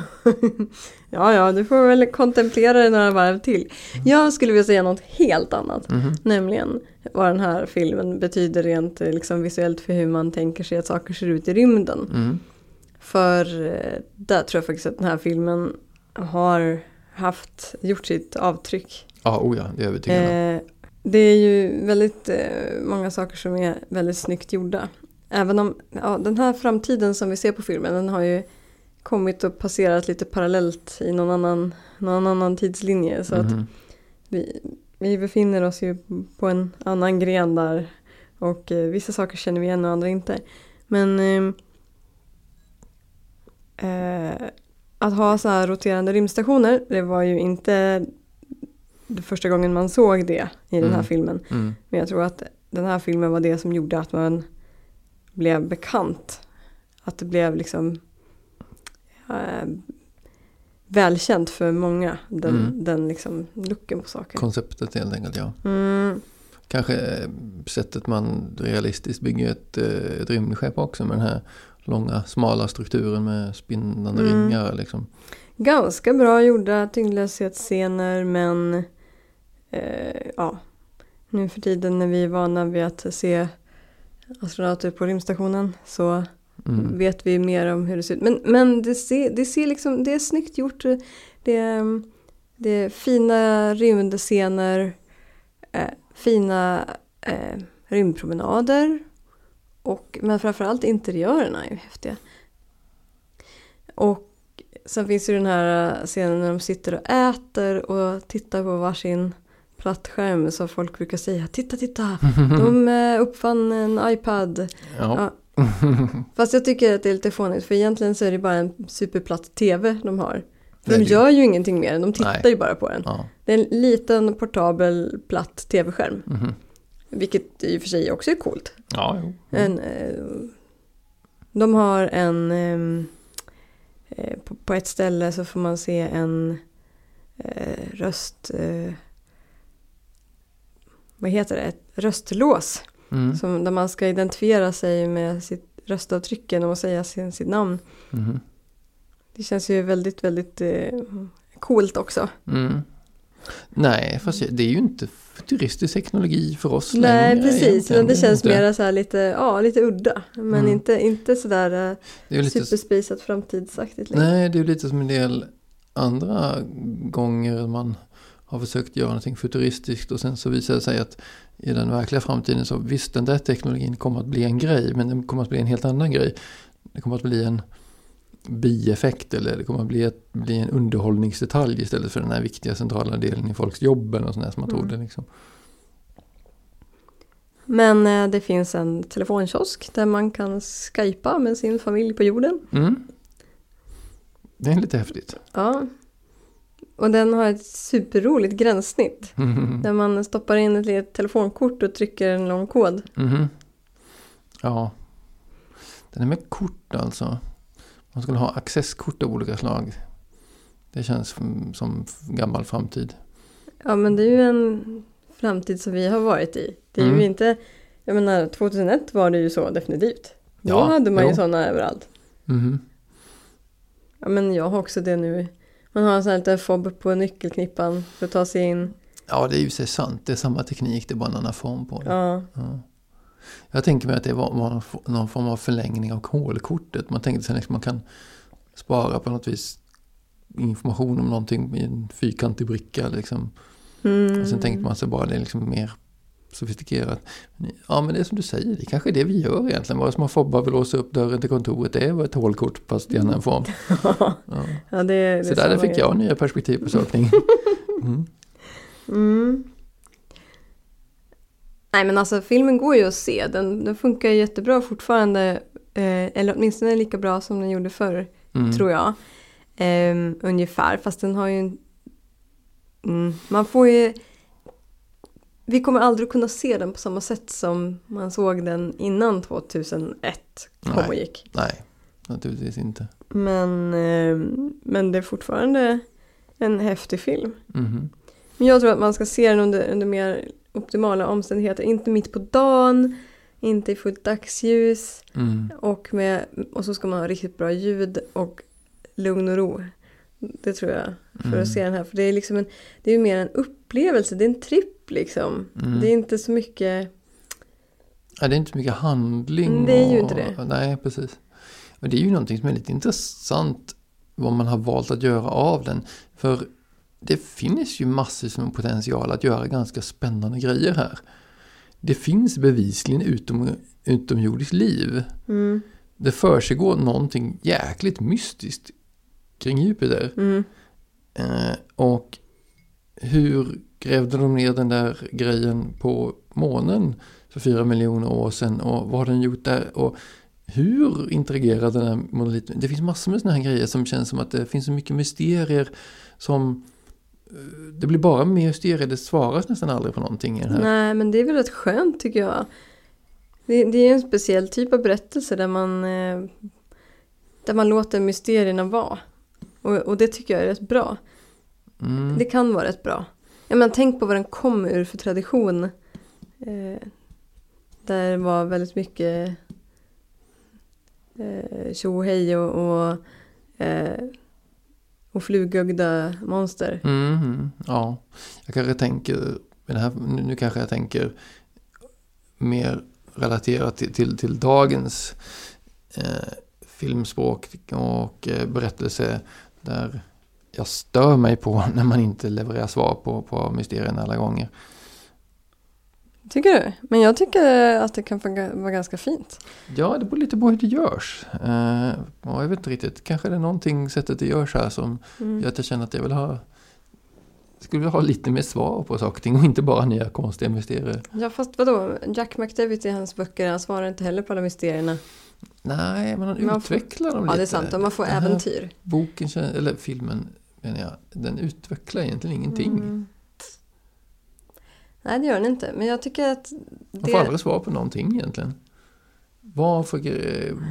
ja, ja, du får väl kontemplera det några varv till. Jag skulle vilja säga något helt annat. Mhm. Nämligen vad den här filmen betyder rent eh, liksom, visuellt för hur man tänker sig att saker ser ut i rymden. Mm. För eh, där tror jag faktiskt att den här filmen har haft, gjort sitt avtryck. Ja, oh ja, det är jag övertygad om. Eh, det är ju väldigt eh, många saker som är väldigt snyggt gjorda. Även om ja, den här framtiden som vi ser på filmen den har ju kommit och passerat lite parallellt i någon annan, någon annan tidslinje. Så att Mhm. vi, vi befinner oss ju på en annan gren där. Och eh, vissa saker känner vi igen och andra inte. Men ehm, eh, att ha så här roterande rymdstationer, det var ju inte första gången man såg det i den här Mm. filmen. Mm. Men jag tror att den här filmen var det som gjorde att man blev bekant. Att det blev liksom eh, välkänt för många, den, Mm. den liksom looken på saker. Konceptet helt enkelt, ja. Mm, Kanske eh, sättet man realistiskt bygger ett, eh, ett rymdskepp också med den här långa smala strukturen med spinnande Mm. ringar liksom. ganska bra gjorda tyngdlöshetsscener men eh, ja, nu för tiden när vi är vana vid att se astronauter på rymdstationen så Mm. vet vi mer om hur det ser ut. Men, men det, ser, det ser liksom, det är snyggt gjort. Det är, det är fina rymdscener, eh, fina eh, rymdpromenader. Och, men framförallt interiörerna är ju häftiga. Och sen finns ju den här scenen när de sitter och äter och tittar på varsin platt skärm. Så folk brukar säga titta titta, de eh, uppfann en iPad. Ja. Fast jag tycker att det är lite fånigt för egentligen så är det bara en superplatt TV de har. För de gör ju ingenting med den, de tittar Nej. ju bara på den. ja. Det är en liten portabel platt TV-skärm. Mhm. Vilket i och för sig också är coolt. ja jo. En, eh, de har en... ehm, eh, på, ett ställe så får man se en röst... Vad heter det? Ett röstlås. Mm. Som, där man ska identifiera sig med sitt röstavtryck genom att säga sin, sitt namn. Mhm. Det känns ju väldigt, väldigt eh, coolt också. Mm. Nej, fast det är ju inte futuristisk teknologi för oss Nej, precis. Men det känns inte. mer så här lite, ja, lite udda. Men Mm. inte, inte sådär eh, superspaceat framtidsaktigt längre. nej, det är ju lite som en del andra gånger man har försökt göra någonting futuristiskt och sen så visar det sig att i den verkliga framtiden så visst den där teknologin kommer att bli en grej men den kommer att bli en helt annan grej. Det kommer att bli en bieffekt eller det kommer att bli, ett, bli en underhållningsdetalj istället för den här viktiga centrala delen i folks jobb något sånt som man Mm. trodde. Liksom. Men eh, det finns en telefonkiosk där man kan skypa med sin familj på jorden. Mm. Det är lite häftigt. Ja. Och den har ett superroligt gränssnitt. Mm. Där man stoppar in ett litet telefonkort och trycker en lång kod. Mhm. Ja. Den är med kort alltså. Man skulle ha accesskort av olika slag. Det känns som, gammal framtid. Ja men det är ju en framtid som vi har varit i. Det är Mm. ju inte, jag menar 2001 var det ju så definitivt. Då Ja, hade man ju jo. sådana överallt. Mhm. Ja men jag har också det nu. Man har en sån här liten fob på nyckelknippan för att ta sig in. Ja, det är ju så sant. Det är samma teknik, det är bara en annan form på det. Ja, Ja. Jag tänker mig att det var, var någon form av förlängning av kolkortet. Man tänkte sig att man kan spara på något vis information om någonting i en fyrkantig bricka. Liksom. mm. Och sen tänkte man sig bara det är liksom mer sofistikerat. Ja men det är som du säger, det kanske är det vi gör egentligen. Våra små fobbar vill låsa upp dörren till kontoret. Det är ett hålkort fast i annan form. Ja. ja, det, det är Så där fick jag nya perspektiv på saker. Mm. Mm. Nej men alltså filmen går ju att se. Den, den funkar jättebra fortfarande. Eh, eller åtminstone lika bra som den gjorde förr, Mm. tror jag. Ehm, ungefär, fast den har ju... en- Mm, man får ju... Vi kommer aldrig kunna se den på samma sätt som man såg den innan 2001 kom Nej. och gick. Nej, naturligtvis inte. Men, ehm, men det är fortfarande en häftig film. Mhm. Men jag tror att man ska se den under, under mer optimala omständigheter. Inte mitt på dagen, inte i fullt dagsljus. Mm. Och, med, och så ska man ha riktigt bra ljud och lugn och ro. Det tror jag. För Mm. att se den här. För det är liksom en, det är ju mer en upplevelse. Det är en tripp liksom. Mm. Det är inte så mycket. Ja, det är inte så mycket handling. Mm, det är ju och, inte det. Nej, precis. Men det är ju någonting som är lite intressant vad man har valt att göra av den. För det finns ju massor med potential att göra ganska spännande grejer här. Det finns bevisligen utom, utomjordiskt liv. Mm, Det försiggår någonting jäkligt mystiskt kring Jupiter. mm, Eh, och hur grävde de ner den där grejen på månen för fyra miljoner år sedan och vad har den gjort där? Och hur interagerade den här monoliten? Det finns massor med sådana här grejer som känns som att det finns så mycket mysterier som eh, det blir bara mer mysterier, det svaras nästan aldrig på någonting i den här. Nej, men det är väl rätt skönt tycker jag. Det, det är en speciell typ av berättelse där man, eh, där man låter mysterierna vara. Och, och det tycker jag är rätt bra. Mm. Det kan vara rätt bra. Ja, men tänk på vad den kom ur för tradition. Eh, där det var väldigt mycket eh, tjo och hej och, och, eh, och flugögda monster. Mm, ja, jag kanske tänker, här, nu nu kanske jag tänker mer relaterat till, till, till dagens eh, filmspråk och eh, berättelse där jag stör mig på när man inte levererar svar på, på mysterierna alla gånger. Tycker du? Men jag tycker att det kan vara ganska fint. Ja, det beror lite på hur det görs. Eh, och jag vet inte riktigt, kanske det är någonting sättet det görs här som Mm. gör att jag känner att jag vill ha skulle vilja ha lite mer svar på saker och ting och inte bara nya konstiga mysterier. Ja, fast vadå? Jack McDevitt i hans böcker, han svarar inte heller på alla mysterierna. Nej, men han Man får- utvecklar dem Ja, lite. det är sant. Och man får äventyr. Boken, eller filmen menar jag, den utvecklar egentligen ingenting. Mm. Nej, det gör den inte. Men jag tycker att Man det... får aldrig svar på någonting egentligen. Varför grä-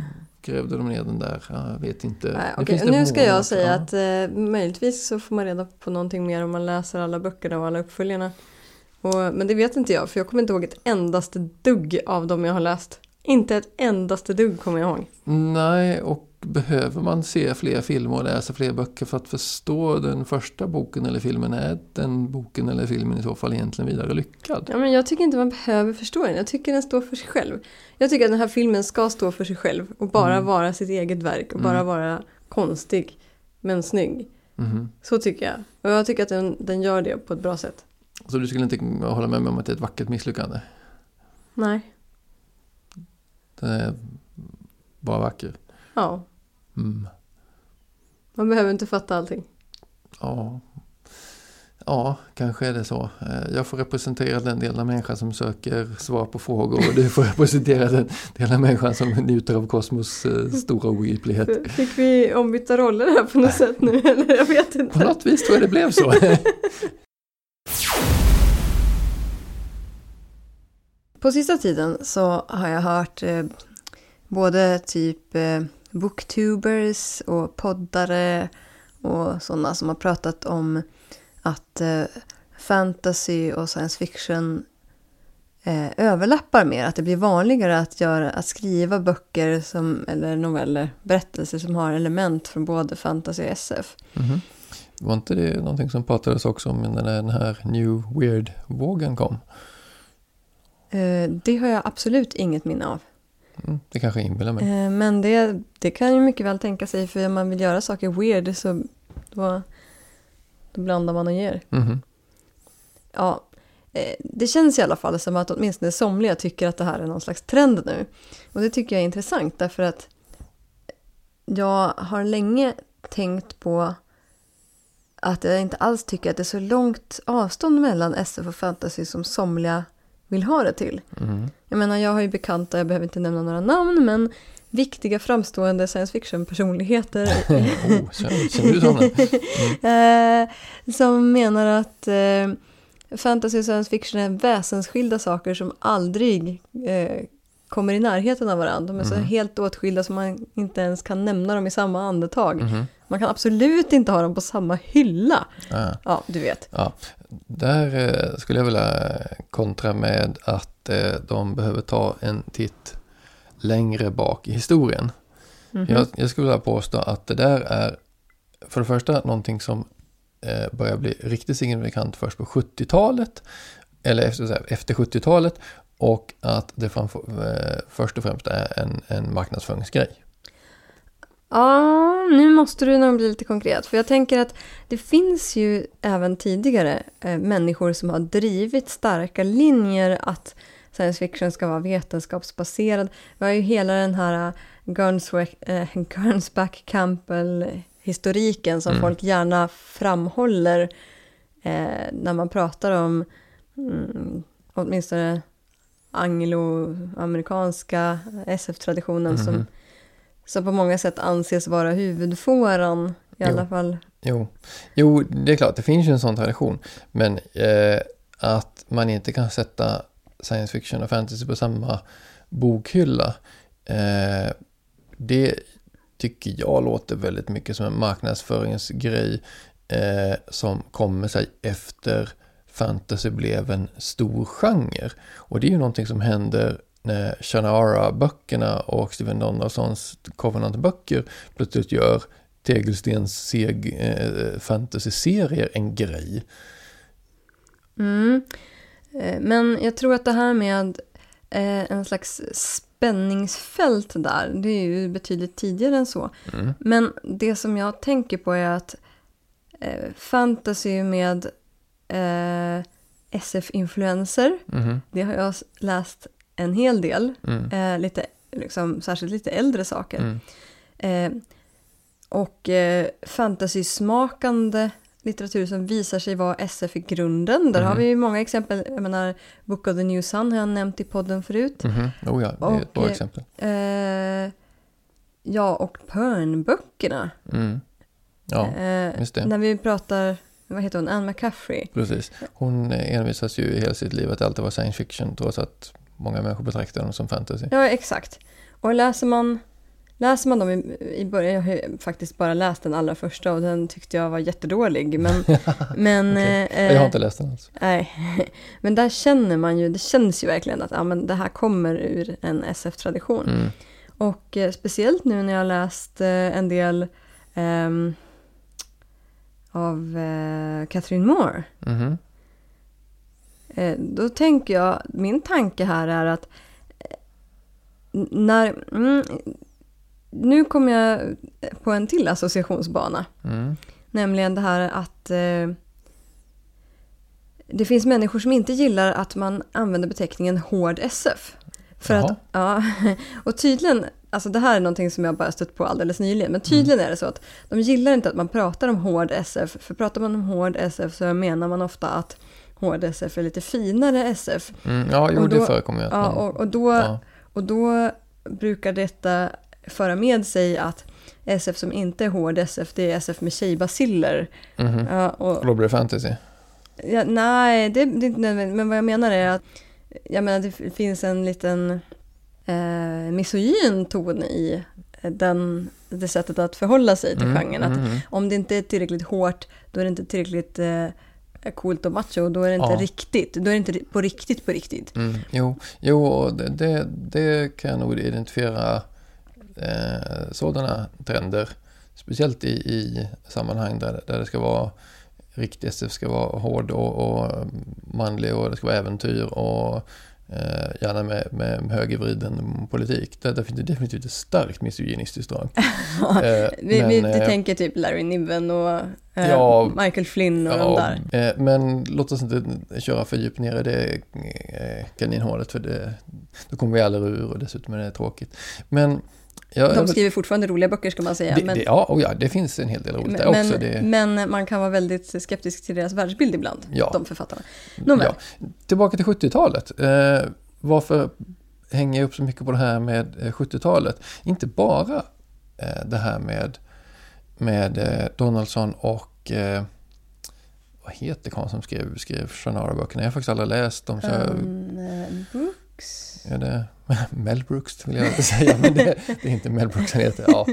grävde de ner den där? Jag vet inte. Nej, det Nu ska jag säga ja. att eh, möjligtvis så får man reda på någonting mer om man läser alla böckerna och alla uppföljarna. Och, men det vet inte jag, för jag kommer inte ihåg ett endaste dugg av dem jag har läst. Inte ett endaste dugg kommer jag ihåg. Nej, och behöver man se fler filmer och läsa fler böcker för att förstå den första boken eller filmen? Är den boken eller filmen i så fall egentligen vidare lyckad? Ja, men jag tycker inte man behöver förstå den. Jag tycker den står för sig själv. Jag tycker att den här filmen ska stå för sig själv och bara Mm. vara sitt eget verk och bara Mm. vara konstig men snygg. Mhm. Så tycker jag. Och jag tycker att den, den gör det på ett bra sätt. Så du skulle inte hålla med mig om att det är ett vackert misslyckande? Nej. Den är bara vacker. Ja, Mm. man behöver inte fatta allting. Ja. ja, kanske är det så. Eh, Jag får representera den delen av människan som söker svar på frågor och du får representera den delen av människan som njuter av kosmos eh, stora obegriplighet. Fick vi ombytta roller här på något sätt nu? Eller jag vet På inte. något vis tror jag det blev så. På sista tiden så har jag hört eh, både typ eh, booktubers och poddare och sådana som har pratat om att eh, fantasy och science fiction eh, överlappar mer. Att det blir vanligare att, göra, att skriva böcker som, eller noveller, berättelser som har element från både fantasy och SF. Mhm. Var inte det någonting som pratades också om när den här New Weird-vågen kom? Eh, det har jag absolut inget minne av. Mm, det kanske jag inbillar mig. Eh, Men det, det kan ju mycket väl tänka sig för om man vill göra saker weird så då, då blandar man och ger. Mhm. Ja, eh, det känns i alla fall som att åtminstone somliga tycker att det här är någon slags trend nu. Och det tycker jag är intressant därför att jag har länge tänkt på att jag inte alls tycker att det är så långt avstånd mellan SF och fantasy som somliga vill ha det till. Mm. Jag menar, jag har ju bekanta, jag behöver inte nämna några namn, men viktiga framstående science fiction-personligheter oh, eh, som menar att eh, fantasy och science fiction är väsensskilda saker som aldrig eh, kommer i närheten av varandra. De är så Mhm. helt åtskilda som man inte ens kan nämna dem i samma andetag. Mhm. Man kan absolut inte ha dem på samma hylla. Ja. Ja, du vet. Ja, där eh, skulle jag vilja kontra med att eh, de behöver ta en titt längre bak i historien. Mhm. Jag, jag skulle vilja påstå att det där är för det första någonting som eh, börjar bli riktigt signifikant först på 70-talet. Eller efter, efter 70-talet. Och att det framför, först och främst är en, en marknadsföringsgrej. Ja, nu måste du nog bli lite konkret. För jag tänker att det finns ju även tidigare eh, människor som har drivit starka linjer att science fiction ska vara vetenskapsbaserad. Vi har ju hela den här Gunsback, eh, Gunsback Campbell-historiken som Mm. folk gärna framhåller eh, när man pratar om mm, åtminstone angloamerikanska SF-traditionen som Mhm. Som på många sätt anses vara huvudfåran i Jo. alla fall. Jo. jo, det är klart, det finns ju en sån tradition. Men eh, att man inte kan sätta science fiction och fantasy på samma bokhylla. Eh, det tycker jag låter väldigt mycket som en marknadsföringsgrej eh, som kommer sig efter fantasy blev en stor genre. Och det är ju någonting som händer Shannara-böckerna och Steven Donaldsons Covenant-böcker plötsligt gör tegelstens seg eh, fantasy-serier en grej. Mm. Eh, Men jag tror att det här med eh, en slags spänningsfält där, det är ju betydligt tidigare än så. Mm. Men det som jag tänker på är att eh, fantasy med eh, SF-influenser, Mhm. det har jag läst en hel del, Mm. eh, lite, liksom, särskilt lite äldre saker. Mm. Eh, och eh, fantasy-smakande litteratur som visar sig vara SF i grunden. Där har Mhm. vi ju många exempel. Jag menar, Book of the New Sun har jag nämnt i podden förut. Mhm. Oh ja, det är ett bra eh, exempel. Eh, ja, och Pern-böckerna. Mm. Ja, eh, just det. När vi pratar, vad heter hon, Anne McCaffrey. precis. Hon envisas ju i hela sitt liv att det alltid var science fiction trots att många människor betraktar dem som fantasy. Ja, exakt. Och läser man, läser man dem i, i början, jag har faktiskt bara läst den allra första och den tyckte jag var jättedålig. Men, men Okej. eh, Jag har inte läst den alls. Nej, men där känner man ju, det känns ju verkligen att ja, men det här kommer ur en SF-tradition. Mm. Och eh, speciellt nu när jag har läst eh, en del ehm, av eh, Catherine Moore. Mhm. Eh, då tänker jag, min tanke här är att eh, när, mm, nu kommer jag på en till associationsbana. Mm. Nämligen det här att eh, det finns människor som inte gillar att man använder beteckningen hård SF. För Jaha. att, ja, och tydligen, alltså det här är någonting som jag bara stött på alldeles nyligen, men tydligen Mm. är det så att de gillar inte att man pratar om hård SF, för pratar man om hård SF så menar man ofta att hård SF är lite finare SF. Mm. Ja, jo, Och då- det förekommer ju Ja, och, och, då, ja. och då brukar detta föra med sig att SF som inte är hård SF, det är SF med tjejbaciller. Mhm. Ja, och, Och då blir det fantasy. Ja, nej, det, det är inte nödvändigt. Men vad jag menar är att jag menar, det finns en liten eh, misogyn ton i den, det sättet att förhålla sig till Mm, genren. Att mhm. om det inte är tillräckligt hårt, då är det inte tillräckligt eh, coolt och macho. Då är det inte Ja. riktigt. Då är det inte på riktigt på riktigt. Mm, jo, jo och det, det, det kan jag nog identifiera eh, sådana trender. Speciellt i, i sammanhang där, där det ska vara riktig SF ska vara hård och, och manlig och det ska vara äventyr och gärna med, med högervriden politik. Där, där finns det definitivt ett starkt misogynistiskt drag. Eh, vi, vi, men, vi eh, tänker typ Larry Niven och Eh, Ja. Michael Flynn och de där. eh, men låt oss inte köra för djupt ner i det eh, kaninhålet för det, då kommer vi aldrig ur och dessutom är det tråkigt. Men jag, De skriver fortfarande roliga böcker ska man säga. det, men, det, ja, och ja, det finns en hel del roligt där men, också. Det, men man kan vara väldigt skeptisk till deras världsbild ibland, Ja. de författarna. Nåväl. ja. Tillbaka till 70-talet. Eh, varför hänger jag upp så mycket på det här med eh, 70-talet? Inte bara eh, det här med, med eh, Donaldson och eh, vad heter karln som skrev, skrev Shannara-böckerna? Jag har faktiskt aldrig läst dem. Så jag, Um, eh, Brooks. Är det Mel Brooks vill jag inte säga, men det, det är inte Mel Brooks han heter. Ja,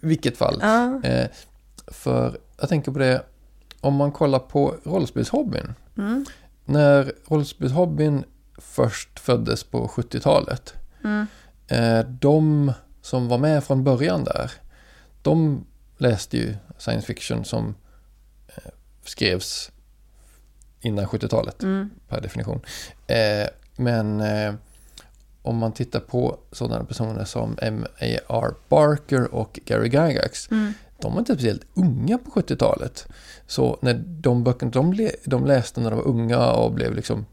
vilket fall. Ja. Eh, för jag tänker på det, om man kollar på rollspelshobbyn. Mm. När rollspelshobbyn först föddes på 70-talet. Mm. Eh, de som var med från början där. De läste ju science fiction som eh, skrevs innan 70-talet Mm. per definition. Eh, men eh, om man tittar på sådana personer som M.A.R. Barker och Gary Gygax. Mm. De var inte speciellt unga på 70-talet. Så när de böckerna de, de läste när de var unga och blev liksom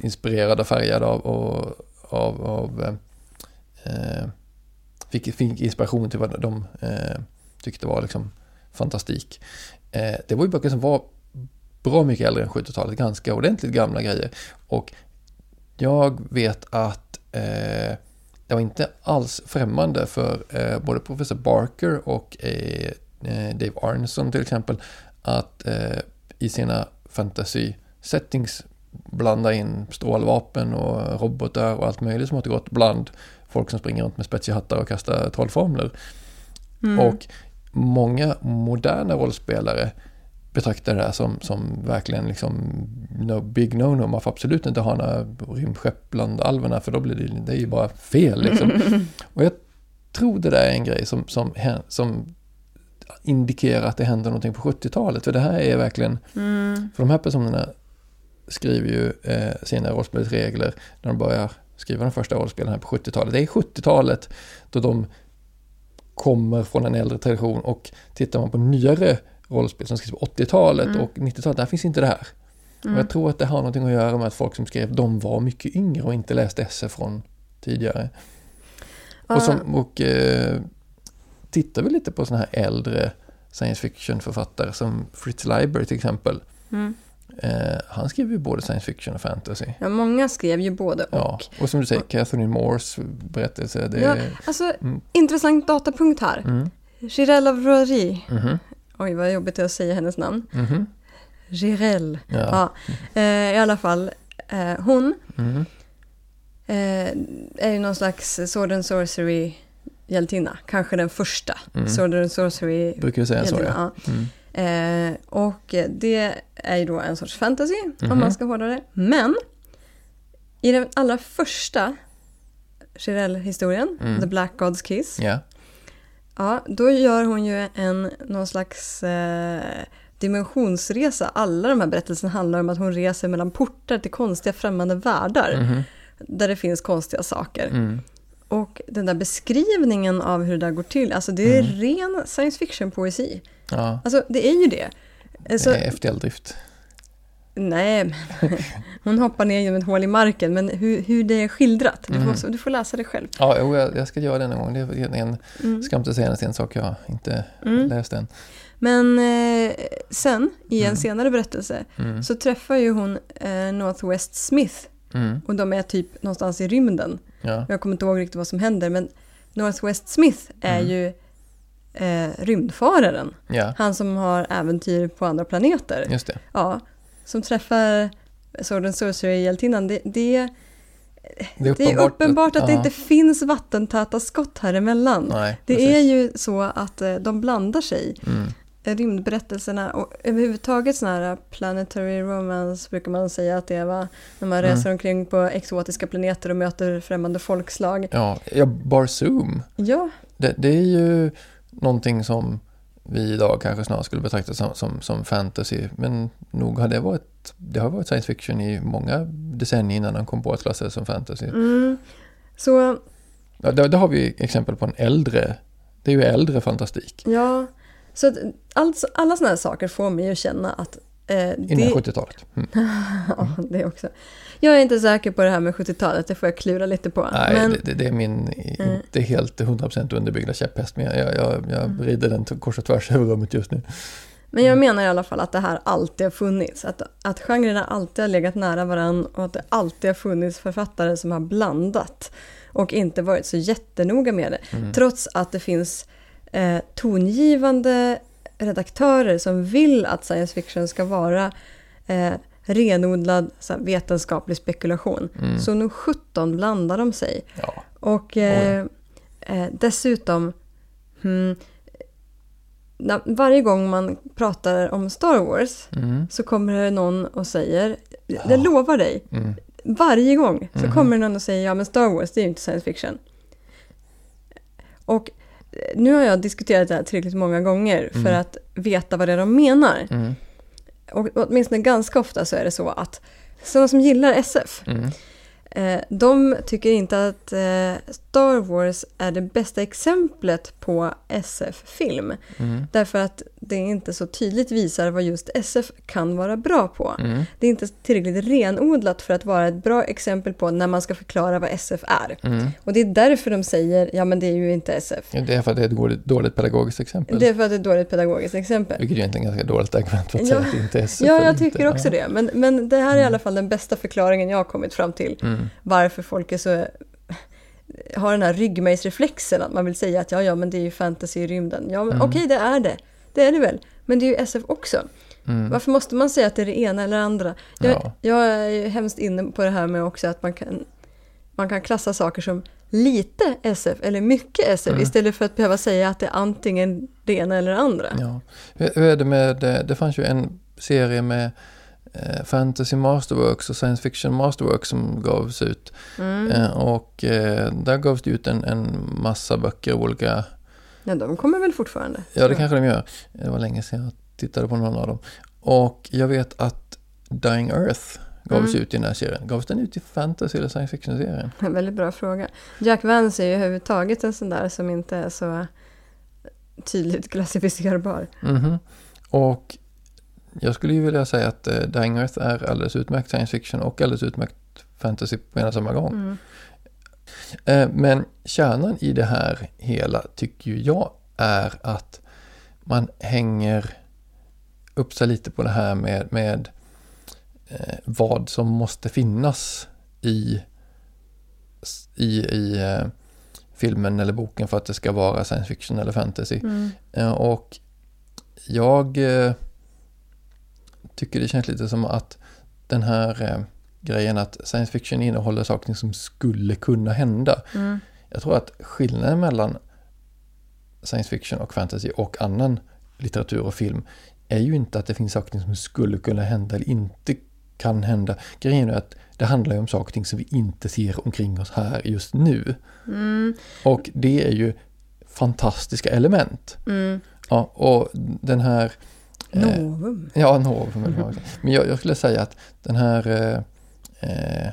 inspirerade och färgade av, och, av, av eh, fick, fick inspiration till vad de eh, tyckte var liksom fantastik. Eh, det var ju böcker som var bra mycket äldre än 70-talet, ganska ordentligt gamla grejer. Och jag vet att eh, det var inte alls främmande för eh, både professor Barker och eh, eh, Dave Arneson till exempel att eh, i sina fantasy settings blanda in strålvapen och robotar och allt möjligt som har gått bland folk som springer runt med spetsiga hattar och kastar trollformler. Mm. Och många moderna rollspelare betraktar det här som, som verkligen liksom no, big no-no. Man får absolut inte ha några rymdskepp bland alverna för då blir det, det är ju bara fel. Liksom. Och jag tror det där är en grej som, som, som indikerar att det händer någonting på 70-talet. För det här är verkligen, Mm. för de här personerna skriver ju eh, sina rollspelsregler när de börjar skriva de första rollspelen här på 70-talet. Det är 70-talet då de kommer från en äldre tradition och tittar man på nyare rollspel som skrivs på 80-talet Mm. och 90-talet, där finns inte det här. Mm. Och jag tror att det har någonting att göra med att folk som skrev, de var mycket yngre och inte läste esse från tidigare. Ja. Och, som, och eh, tittar vi lite på sådana här äldre science fiction-författare som Fritz Leiber till exempel. Mm. Eh, han skriver ju både science fiction och fantasy. Ja, många skrev ju både och. Ja, och som du säger, Catherine Moores berättelse. Det Ja, alltså, Mm. intressant datapunkt här. mm, Girelle Avrori. mhm, Oj, vad jobbigt att säga hennes namn. mhm, Girelle. ja, Ja. Eh, I alla fall, eh, hon mhm, eh, är ju någon slags Sword and Sorcery hjältinna. Kanske den första Mm. Sword and Sorcery brukar vi säga så ja. Mm, Eh, och det är ju då en sorts fantasy, Mhm. om man ska hålla det. Men i den allra första Girelle-historien, Mm. The Black God's Kiss, ja, ja, då gör hon ju en, någon slags eh, dimensionsresa. Alla de här berättelserna handlar om att hon reser mellan portar till konstiga främmande världar, mhm, där det finns konstiga saker. mm, Och den där beskrivningen av hur det där går till, alltså det är Mm. ren science fiction-poesi. ja. Alltså det är ju det. Eh, Det är FTL-drift. Nej, men hon hoppar ner genom ett hål i marken. Men hur, hur det är skildrat, du, Mm. får, du får läsa det själv. Ja, jo, jag, jag ska göra det någon gång. Det är en, Mm. ska inte säga en, en sak jag inte Mm. läst än. Men eh, sen, i en Mm. senare berättelse, Mm, så träffar ju hon eh, Northwest Smith. mm, Och de är typ någonstans i rymden. ja, Jag kommer inte ihåg riktigt vad som händer, men Northwest Smith är Mm. ju eh, rymdfararen. ja, Han som har äventyr på andra planeter. just det. Ja, som träffar Sword and Sorcery-hjältinnan. Det, det, Det är det är uppenbart att det inte finns vattentäta skott här emellan. Nej, Det precis. är ju så att eh, de blandar sig. Mm, Rymdberättelserna och överhuvudtaget sådana här planetary romance brukar man säga att det är va? När man Mm. reser omkring på exotiska planeter och möter främmande folkslag. ja, ja, Barzoom. Ja, Det, det är ju någonting som vi idag kanske snarare skulle betrakta som, som, som fantasy. Men nog har det varit, det har varit science fiction i många decennier innan de kom på att klassa det som fantasy. mm. så Ja, där, där har vi exempel på en äldre, det är ju äldre fantastik. ja. Så alltså, alla sådana här saker får mig att känna att eh, Innan det, 70-talet. Mm. ja, det också. Jag är inte säker på det här med 70-talet, det får jag klura lite på. Nej, men, det, det, är min Mm. inte helt 100% underbyggda käpphäst, men jag, jag, jag, jag rider den kors och tvärs över rummet just nu. men jag menar i alla fall att det här alltid har funnits. Att, att genrerna alltid har legat nära varann och att det alltid har funnits författare som har blandat och inte varit så jättenoga med det. Mm. Trots att det finns eh, tongivande redaktörer som vill att science fiction ska vara eh, renodlad här, vetenskaplig spekulation. Mm. Så nog 17 blandar de sig. Ja. Och eh, eh, dessutom, hmm, när, varje gång man pratar om Star Wars Mm. så kommer det någon och säger, jag lovar dig, Mm. varje gång så Mhm. kommer någon och säger ja men Star Wars det är ju inte science fiction. Och eh, nu har jag diskuterat det här tillräckligt många gånger för Mm. att veta vad det är de menar. Och åtminstone ganska ofta så är det så att sådana som gillar SF, Mm. eh, de tycker inte att eh, Star Wars är det bästa exemplet på SF-film. Mm. Därför att det inte så tydligt visar vad just SF kan vara bra på. Mm. Det är inte tillräckligt renodlat för att vara ett bra exempel på när man ska förklara vad SF är. Mm. Och det är därför de säger, ja men det är ju inte SF. Det är för att det är ett dåligt, dåligt pedagogiskt exempel. Det är för att det är ett dåligt pedagogiskt exempel. Vilket är egentligen ganska dåligt argument för att Ja. säga att det inte är SF. Ja, jag inte. tycker också det. Men, men det här är i alla fall den bästa förklaringen jag har kommit fram till. Mm. Varför folk är så har den här ryggmärgsreflexen att man vill säga att ja, ja, men det är ju fantasy i rymden. Ja, men Mm. okej, det är det. Det är det väl. Men det är ju SF också. Mm. Varför måste man säga att det är det ena eller andra? Jag, Ja. jag är ju hemskt inne på det här med också att man kan, man kan klassa saker som lite SF eller mycket SF Mm. istället för att behöva säga att det är antingen det ena eller det andra. Ja. Hur, hur är det med, eh, det fanns ju en serie med Fantasy Masterworks och Science Fiction Masterworks som gavs ut. Mm. Eh, och eh, där gavs det ut en, en massa böcker av olika, Ja, de kommer väl fortfarande? ja det kanske de gör. Det var länge sedan jag tittade på någon av dem. Och jag vet att Dying Earth gavs Mm. ut i den här serien. Gavs den ut i fantasy eller science fiction-serien? En väldigt bra fråga. Jack Vance är ju överhuvudtaget en sån där som inte är så tydligt klassificerbar. Mhm. Och jag skulle ju vilja säga att eh, Dying Earth är alldeles utmärkt science fiction och alldeles utmärkt fantasy på en och samma gång. Mm. Eh, men kärnan i det här hela tycker ju jag är att man hänger upp sig lite på det här med, med eh, vad som måste finnas i, i, i filmen eller boken för att det ska vara science fiction eller fantasy. Mm. Och jag tycker det känns lite som att den här eh, grejen att science fiction innehåller saker som skulle kunna hända. Mm. Jag tror att skillnaden mellan science fiction och fantasy och annan litteratur och film är ju inte att det finns saker som skulle kunna hända eller inte kan hända. Grejen är att det handlar ju om saker och ting som vi inte ser omkring oss här just nu. Mm. Och det är ju fantastiska element. Mm. Ja, och den här... eh, Novum. Ja, Novum. Men jag, jag skulle säga att den här eh, eh,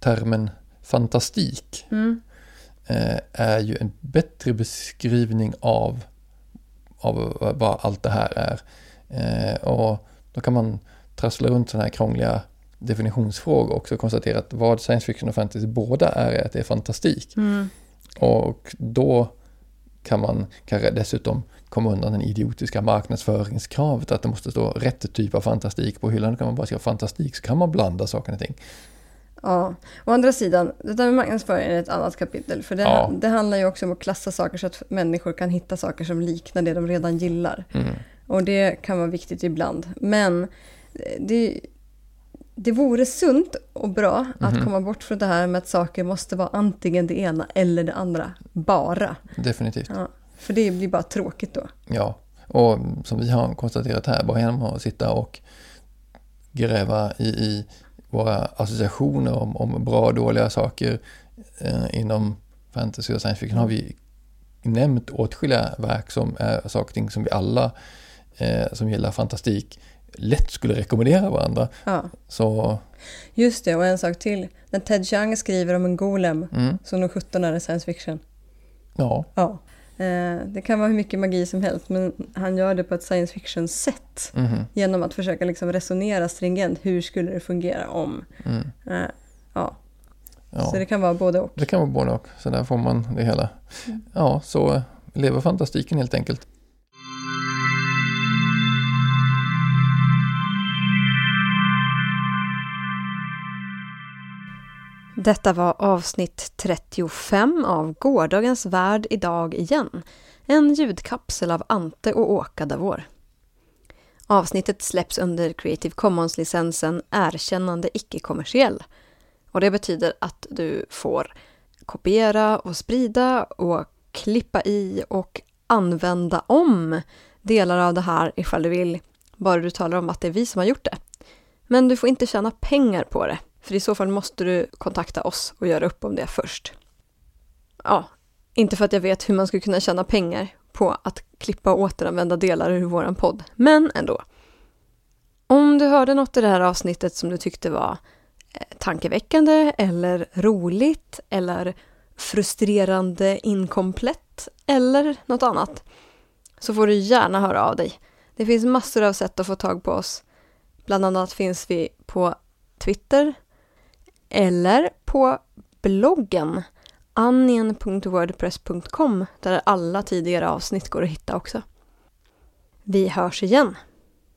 termen fantastik Mm. eh, är ju en bättre beskrivning av, av vad- vad allt det här är. Eh, och då kan man trassla runt sådana här krångliga definitionsfrågor också och konstatera att vad science fiction och fantasy båda är, är att det är fantastik. Mm. Och då kan man kanske dessutom komma undan den idiotiska marknadsföringskravet att det måste stå rätt typ av fantastik på hyllan. Då kan man bara skriva fantastik så kan man blanda saker och ting. Ja, å andra sidan, det där med marknadsföring är ett annat kapitel. För det, Ja. det handlar ju också om att klassa saker så att människor kan hitta saker som liknar det de redan gillar. Mm. Och det kan vara viktigt ibland. Men det, det vore sunt och bra att Mhm. komma bort från det här med att saker måste vara antingen det ena eller det andra. Bara. Definitivt. Ja, för det blir bara tråkigt då. Ja, och som vi har konstaterat här, bara genom att sitta och gräva i, i våra associationer om, om bra och dåliga saker eh, inom fantasy och science fiction har vi nämnt åtskilliga verk som är saker och ting som vi alla eh, som gillar fantastik lätt skulle rekommendera varandra. Ja, Så just det. Och en sak till. När Ted Chiang skriver om en golem mm, så nog 17 är det science fiction. ja, Ja. Eh, det kan vara hur mycket magi som helst men han gör det på ett science fiction-sätt. Mhm. Genom att försöka liksom resonera stringent. Hur skulle det fungera om? Mm. Eh, ja. Ja. Så det kan vara både och. Det kan vara både och, så där får man det hela. Mm. Ja, så lever fantastiken helt enkelt. Detta var avsnitt 35 av Gårdagens värld idag igen. En ljudkapsel av Ante och Åka Davor. Avsnittet släpps under Creative Commons-licensen Erkännande icke-kommersiell. Och det betyder att du får kopiera och sprida och klippa i och använda om delar av det här ifall du vill, bara du talar om att det är vi som har gjort det. Men du får inte tjäna pengar på det, för i så fall måste du kontakta oss och göra upp om det först. Ja, inte för att jag vet hur man skulle kunna tjäna pengar på att klippa och återanvända delar ur våran podd, men ändå. Om du hörde något i det här avsnittet som du tyckte var eh, tankeväckande eller roligt eller frustrerande inkomplett eller något annat så får du gärna höra av dig. Det finns massor av sätt att få tag på oss. Bland annat finns vi på Twitter eller på bloggen annien.wordpress.com där alla tidigare avsnitt går att hitta också. Vi hörs igen!